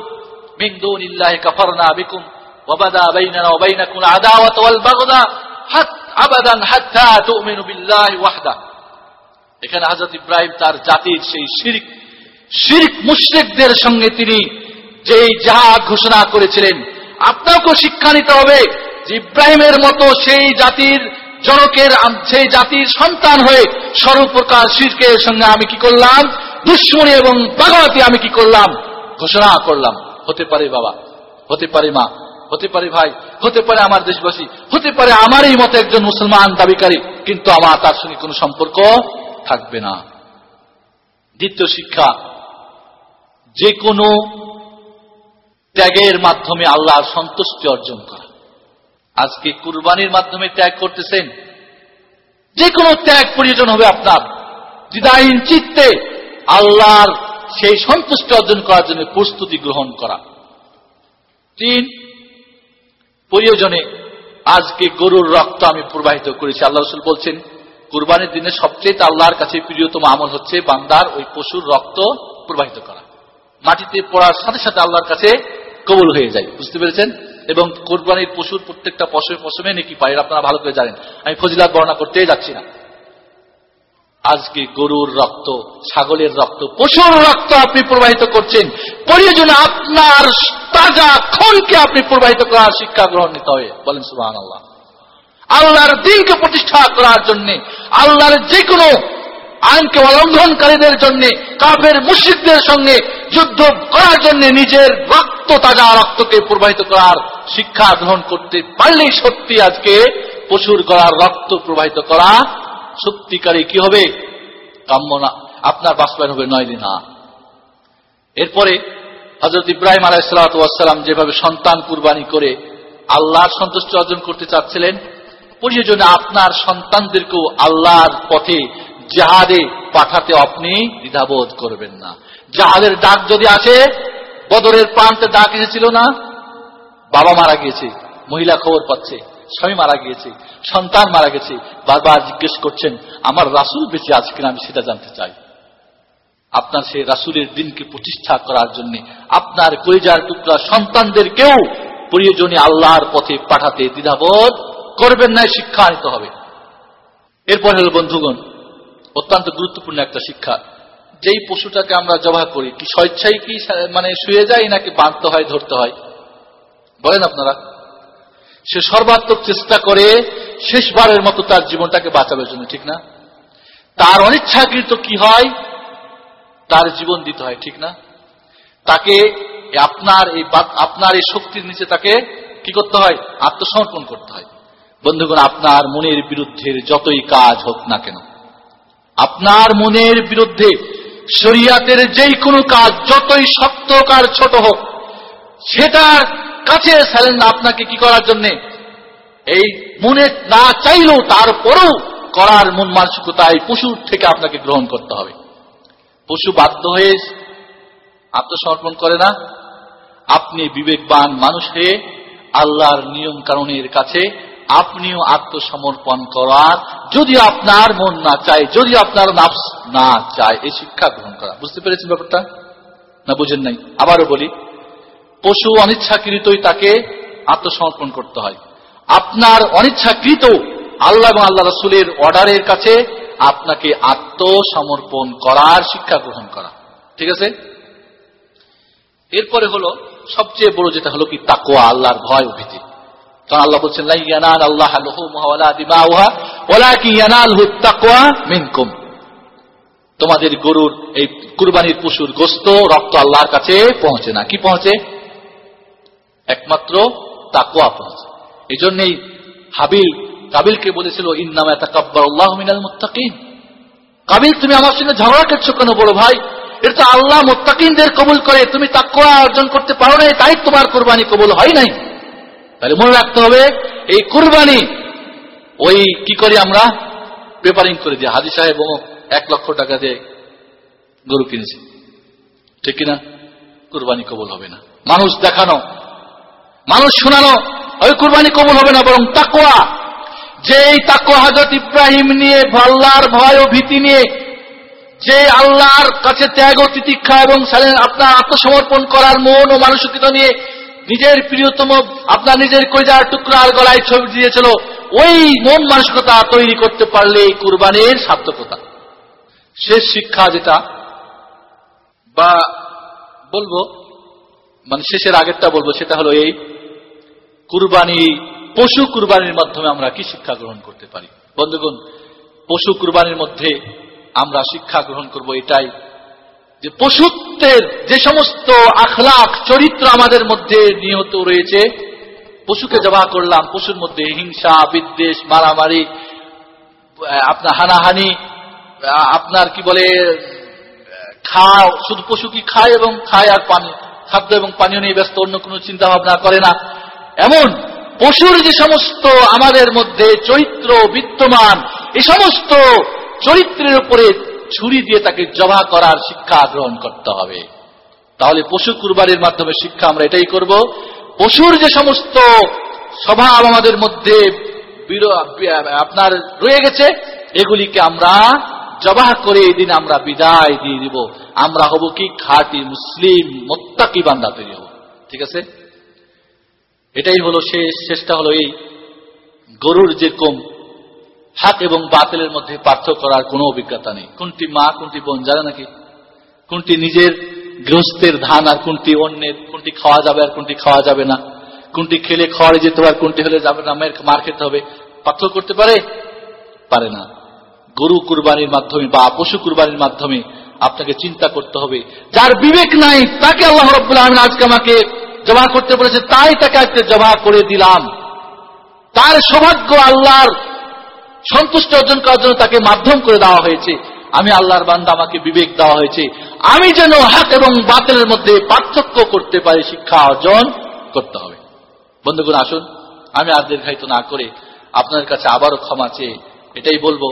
Speaker 2: من دون الله كفرنا بكم وبدا بيننا وبينكم العداوة والبغضاء حتى أبدا حتى تؤمنوا بالله وحده এখানে হাজরত ইব্রাহিম তার জাতির সেই শিরিক শিরিক মুশ্রিকদের সঙ্গে তিনি যেই জাহাজ ঘোষণা করেছিলেন, আপনাকেও শিক্ষা নিতে হবে যে ইব্রাহিমের মতো সেই জাতির জনকের, সেই জাতির সন্তান হয়ে সর্বপ্রকার শিরকের সঙ্গে আমি কি করলাম? দুশ্মনী এবং বাগাতি আমি কি করলাম? ঘোষণা করলাম। হতে পারে বাবা, হতে পারে মা, হতে পারে ভাই, হতে পারে আমার দেশবাসী, হতে পারে আমারই মতো একজন মুসলমান দাবিকারী, কিন্তু আমার তার সঙ্গে কোনো সম্পর্ক থাকবে না। দ্বিতীয় শিক্ষা যে কোনো ত্যাগের মাধ্যমে আল্লাহর সন্তুষ্টি অর্জন করা। আজকে কুরবানির মাধ্যমে ত্যাগ করতেছেন। যে কোনো ত্যাগ প্রয়োজন হবে আপনার। হৃদয়হীন চিত্তে আল্লাহর সেই সন্তুষ্টি অর্জন করার জন্য প্রস্তুতি গ্রহণ করা। তিন, প্রয়োজনে আজকে গরুর রক্ত আমি প্রবাহিত করেছি। আল্লাহ রসুল বলছেন, কুরবানির দিনে সবচেয়ে আল্লাহর কাছে প্রিয়তম আমল হচ্ছে বান্দার ওই পশুর রক্ত প্রবাহিত করা। মাটিতে পড়ার সাথে সাথে আল্লাহর কাছে কবুল হয়ে যায়। বুঝতে পেরেছেন? এবং কোরবানির পশুর প্রত্যেকটা পশমে পশমে নাকি পায় আপনারা ভালো করে জানেন। আমি ফজিলাত বর্ণনা করতে যাচ্ছি না। আজকে গরুর রক্ত, ছাগলের রক্ত, পশুর রক্ত আপনি প্রবাহিত করছেন। প্রয়োজনে আপনার তাজা খুনকে আপনি প্রবাহিত করার শিক্ষা গ্রহণ নিতে হবে। বলেন সুবাহ আল্লাহ আল্লাহর দিনকে প্রতিষ্ঠা করার জন্য, আল্লাহর যে কোনো আইনকে অলঙ্ঘনকারীদের জন্য, কাফের মুশ্রিকদের সঙ্গে যুদ্ধ করার জন্য নিজের রক্ত, তাজা রক্তকে প্রবাহিত করার শিক্ষা গ্রহণ করতে পারলেই সত্যি আজকে পশুর গলার রক্ত প্রবাহিত করা সত্যিকারী কি হবে? কাম্য না। আপনার বাস্তবায়ন হবে নয় দিন এরপরে হজরত ইব্রাহিম আলাইসালাম যেভাবে সন্তান কুরবানি করে আল্লাহর সন্তুষ্টি অর্জন করতে চাচ্ছিলেন প্রয়োজনে আপনার সন্তানদেরকেও আল্লাহর পথে জাহাদে পাঠাতে আপনি দ্বিধাবোধ করবেন না। জাহাদের ডাক যদি আছে বদরের প্রান্তে ডাক এসেছিল না? বাবা মারা গিয়েছে, মহিলা খবর পাচ্ছে, স্বামী মারা গিয়েছে, সন্তান মারা গেছে। বারবার জিজ্ঞেস করছেন, আমার রাসুল বেঁচে আছে কিনা আমি সেটা জানতে চাই। আপনার সেই রাসুলের দিনকে প্রতিষ্ঠা করার জন্য আপনার কলিজার টুকরা সন্তানদেরকেও প্রয়োজনে আল্লাহর পথে পাঠাতে দ্বিধাবোধ করবেন না শিক্ষা নিতে হবে। এরপর হল বন্ধুগণ অত্যন্ত গুরুত্বপূর্ণ একটা শিক্ষা। যেই পশুটাকে আমরা জবাহ করি, কি স্বেচ্ছাই কি মানে শুয়ে যায় নাকি বাঁধতে হয়, ধরতে হয়? বলেন আপনারা। সে সর্বাত্মক চেষ্টা করে শেষবারের মতো তার জীবনটাকে বাঁচাবার জন্য, ঠিক না? তার অনিচ্ছাকৃত কি হয়? তার জীবন দিতে হয়, ঠিক না? তাকে আপনার এই আপনার এই শক্তির নিচে তাকে কি করতে হয়? আত্মসমর্পণ করতে হয়। বন্ধুগণ, আপনার মনের বিরুদ্ধে যতই কাজ হোক না কেন আপনার মনের বিরুদ্ধে শরিয়াতের যেই কোনো কাজ, যতই শক্ত হোক আর ছোট হোক, সেটার কাছে ফেলেন না আপনাকে কি করার জন্যে? এই মনে না চাইলেও তারপরেও করার মন মানসিকতায় পশুর থেকে আপনাকে গ্রহণ করতে হবে। পশু বাধ্য হয়ে আত্মসমর্পণ করে না। আপনি বিবেকবান মানুষ হয়ে আল্লাহর নিয়ম কানুনের কাছে আপনিও আত্মসমর্পণ করার, যদি আপনার মন না চায়, যদি আপনার নাফস না চায়, এই শিক্ষা গ্রহণ করা। বুঝতে পেরেছেন ব্যাপারটা? না বুঝেন নাই? আবারও বলি, পশু অনিচ্ছাকৃতই তাকে আত্মসমর্পণ করতে হয়। আপনার অনিচ্ছাকৃত আল্লাহ এবং আল্লাহ রসুলের অর্ডারের কাছে আপনাকে আত্মসমর্পণ করার শিক্ষা গ্রহণ করা। ঠিক আছে? এরপরে হলো, সবচেয়ে বড় যেটা হলো কি তাকোয়া আল্লাহর ভয় ভীতি কারণ আল্লাহ বলছেন আল্লাহ তোমাদের গরুর, এই কুরবানির পশুর গোস্ত, রক্ত আল্লাহর কাছে পৌঁছে না। কি পৌঁছে? একমাত্র তাকোয়া পৌঁছে। এই জন্যই হাবিল, কাবিলকে বলেছিল, ইন্নামা তাকাব্বার আল্লাহ মিনাল মুত্তাকিন। কাবিল, তুমি আমার সঙ্গে ঝগড়া করছ কেন বড় ভাই? এটা তো আল্লাহ মোত্তাকিনদের কবুল করে। তুমি তাকুয়া অর্জন করতে পারো নাই, তাই তোমার কোরবানি কবুল হয় নাই। তাহলে মনে রাখতে হবে, এই কোরবানি, ওই কি করি আমরা? প্রেপারিং করে দিই হাজি সাহেব এক লক্ষ টাকা দিয়ে গরু কিনেছি। ঠিক কিনা? কোরবানি কবল হবে না। মানুষ দেখানো, মানুষ শোনানো, ওই কোরবানি কবল হবে না, বরং তাকুয়া যে তাকুয়া হাজরত ইব্রাহিম নিয়ে, আল্লাহর ভয় ও ভীতি নিয়ে, যে আল্লাহর কাছে ত্যাগ ও তিতিক্ষা এবং আপনার আত্মসমর্পণ করার মন ও মানসিকতা নিয়ে নিজের প্রিয়তম, আপনার নিজের কইজার টুকরার গলায় ছবি দিয়েছিল, ওই মন মানসিকতা তৈরি করতে পারলে কুরবানির সার্থকতা। শেষ শিক্ষা যেটা, বা বলব মানে শেষের আগেরটা বলব, সেটা হলো এই কুরবানি, পশু কুরবানির মাধ্যমে আমরা কি শিক্ষা গ্রহণ করতে পারি? বন্ধুগণ, পশু কুরবানির মধ্যে আমরা শিক্ষা গ্রহণ করব এটাই। যে পশুত্বের যে সমস্ত আখলাখ, চরিত্র আমাদের মধ্যে নিহত রয়েছে, পশুকে জমা করলাম, পশুর মধ্যে হিংসা, বিদ্বেষ, মারামারি আপনার হানাহানি আপনার কি বলে, খাও, শুধু পশু কি খায় এবং খায় আর পানি, খাদ্য এবং পানীয় নিয়ে ব্যস্ত, অন্য কোনো চিন্তা ভাবনা করে না। এমন পশুর যে সমস্ত আমাদের মধ্যে চরিত্র বিদ্যমান এই সমস্ত চরিত্রের উপরে ছুরি দিয়ে তাকে জমা করার শিক্ষা গ্রহণ করতে হবে। তাহলে পশু কুরবানির মাধ্যমে শিক্ষা আমরা এটাই করব। পশুর যে সমস্ত স্বভাব আমাদের মধ্যে আপনার রয়ে গেছে, এগুলিকে আমরা জবাহ করে এই দিন আমরা বিদায় দিয়ে দিব। আমরা হব কি? খাটি মুসলিম, মোত্তাকি বান্দা তৈরি হব। ঠিক আছে? এটাই হলো শেষ শেষটা হলো এই গরুর যেরকম হাক এবং বাতিলের মধ্যে পার্থক্য করার কোনো অভিজ্ঞতা নেই। কোনটি মা, কোনটি বোন, জানে নাকি? কোনটি নিজের গৃহস্থের ধান আর কোনটি অন্যের? কোনটি খাওয়া যাবে আর কোনটি খাওয়া যাবে না? কোনটি খেলে খাওয়ারে যেতে হবে আর কোনটি হলে যাবে না? মার খেতে হবে। পার্থক্য করতে পারে? পারে না। গরু কুরবানির মাধ্যমে বা পশু কুরবানির মাধ্যমে আপনাকে চিন্তা করতে হবে। যার বিবেক নাই, তাকে আল্লাহ রব্বুল আজকে আমাকে জমা করতে বলেছে, তাই তাকে আজকে জমা করে দিলাম। তার সৌভাগ্য আল্লাহর সন্তুষ্ট অর্জন করার জন্য তাকে মাধ্যম করে দেওয়া হয়েছে। আমি আল্লাহর বান্দা, আমাকে বিবেক দেওয়া হয়েছে। আমি যেন হাত এবং বাতিলের মধ্যে পার্থক্য করতে পারি, শিক্ষা অর্জন করতে হবে। বন্ধুগণ, আসুন, আমি আর দীর্ঘায়িত না করে আপনার কাছে আবারও ক্ষমা চেয়ে এটাই বলব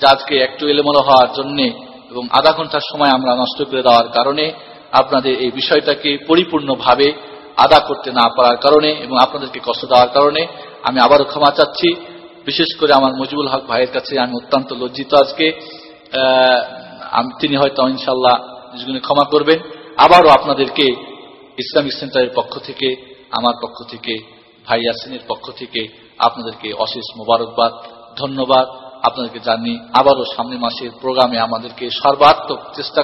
Speaker 2: যে আজকে একটু এলোমেলো হওয়ার জন্যে এবং আধা ঘণ্টার সময় আমরা নষ্ট করে দেওয়ার কারণে আপনাদের এই বিষয়টাকে পরিপূর্ণভাবে আদা করতে না পারার কারণে এবং আপনাদেরকে কষ্ট দেওয়ার কারণে আমি আবারও ক্ষমা চাচ্ছি। বিশেষ করে আমার মজিবুল হক ভাইয়ের কাছে আমি অত্যন্ত লজ্জিত আজকে। তিনি হয়তো ইনশাল্লাহ নিজগুলো ক্ষমা করবেন। আবারও আপনাদেরকে ইসলামিক সেন্টারের পক্ষ থেকে, আমার পক্ষ থেকে, ভাই ইয়াসিনের পক্ষ থেকে আপনাদেরকে অশেষ মোবারকবাদ, ধন্যবাদ। আপনাদেরকে জানি, আবারও সামনে মাসের প্রোগ্রামে আমাদেরকে সর্বাত্মক চেষ্টা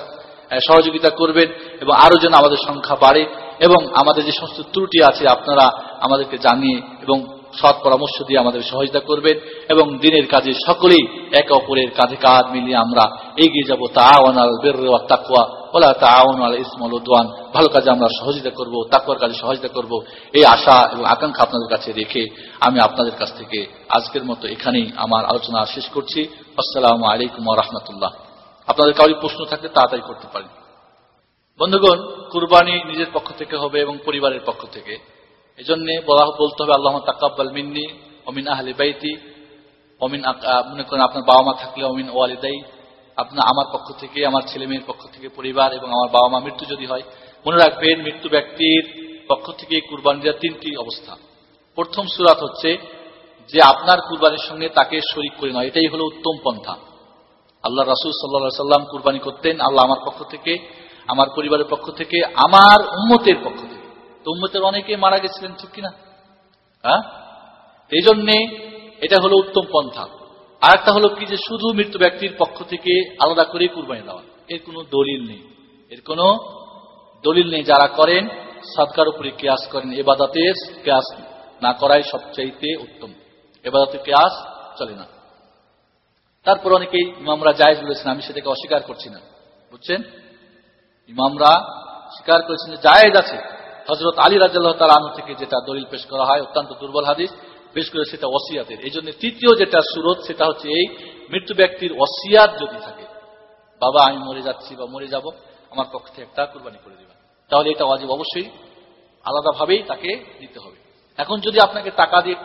Speaker 2: সহযোগিতা করবেন এবং আরও যেন আমাদের সংখ্যা বাড়ে এবং আমাদের যে সমস্ত ত্রুটি আছে আপনারা আমাদেরকে জানিয়ে এবং সৎ পরামর্শ দিয়ে আমাদের সহযোগিতা করবেন এবং দিনের কাজে সকলেই একে অপরের কাঁধে কাঁধ মিলিয়ে আমরা এগিয়ে যাব। তা আওয়ানাল বের তাকুয়া ওলা তা আওয়ানাল ইসমল উদ্ওয়ান। ভালো কাজে আমরা সহযোগিতা করব তাকুয়ার কাজে সহযোগিতা করব। এই আশা এবং আকাঙ্ক্ষা আপনাদের কাছে রেখে আমি আপনাদের কাছ থেকে আজকের মতো এখানেই আমার আলোচনা শেষ করছি। আসসালামু আলাইকুম রহমতুল্লাহ।
Speaker 1: আপনাদের কাউরি প্রশ্ন থাকলে তাড়াতাড়ি করতে পারেন বন্ধুগণ, কুরবানি নিজের পক্ষ থেকে হবে এবং পরিবারের পক্ষ থেকে। এজন্য বলা বলতে হবে আল্লাহ তাকাব্বাল মিন্নি অমিন আহলে বাইতি অমিন মনে করেন আপনার বাবা মা থাকলে অমিন ওয়ালিদাই আপনার আমার পক্ষ থেকে, আমার ছেলে মেয়ের পক্ষ থেকে পরিবার এবং আমার বাবা মা মৃত্যু যদি হয়, মনে রাখবেন মৃত্যু ব্যক্তির পক্ষ থেকে কুরবানি দেওয়ার তিনটি অবস্থা। প্রথম সুরাত হচ্ছে যে আপনার কুরবানির সঙ্গে তাকে শরিক করে নয় এটাই হলো উত্তম পন্থা। আল্লাহ রাসুল সাল্লা সাল্লাম কুরবানি করতেন, আল্লাহ আমার পক্ষ থেকে, আমার পরিবারের পক্ষ থেকে, আমার উম্মতের পক্ষ থেকে। তো উম্মতের অনেকে মারা গেছিলেন, ঠিক কিনা? হ্যাঁ? এই জন্যে এটা হলো উত্তম পন্থা। আর একটা হলো কি যে শুধু মৃত্যু ব্যক্তির পক্ষ থেকে আলাদা করে কুরবানি দেওয়া। এর কোনো দলিল নেই। এর কোনো দলিল নেই। যারা করেন সদকার উপরে কেয়াস করেন। এবাদাতে কেয়াস না করাই সবচাইতে উত্তম। এবাদাতে কেয়াস চলে না। তারপর অনেকেই ইমামরা জায়েজ বলেছেন, আমি সেটাকে অস্বীকার করছি না। বুঝছেন? ইমামরা স্বীকার করেছেন যে জায়েজ আছে। হজরত আলী রাজাল্লাহ তার আনু থেকে যেটা দলিল পেশ করা হয়, অত্যন্ত দুর্বল হাদিস পেশ করে সেটা ওসিয়াতের। এই জন্য তৃতীয় যেটা সুরত, সেটা হচ্ছে এই, মৃত্যু ব্যক্তির ওসিয়াত যদি থাকে, বাবা, আমি মরে যাচ্ছি বা মরে যাব, আমার পক্ষ থেকে একটা কোরবানি করে দেবেন। তাহলে এটা অজীব অবশ্যই। আলাদাভাবেই তাকে দিতে হবে। এখন যদি আপনাকে টাকা দিয়ে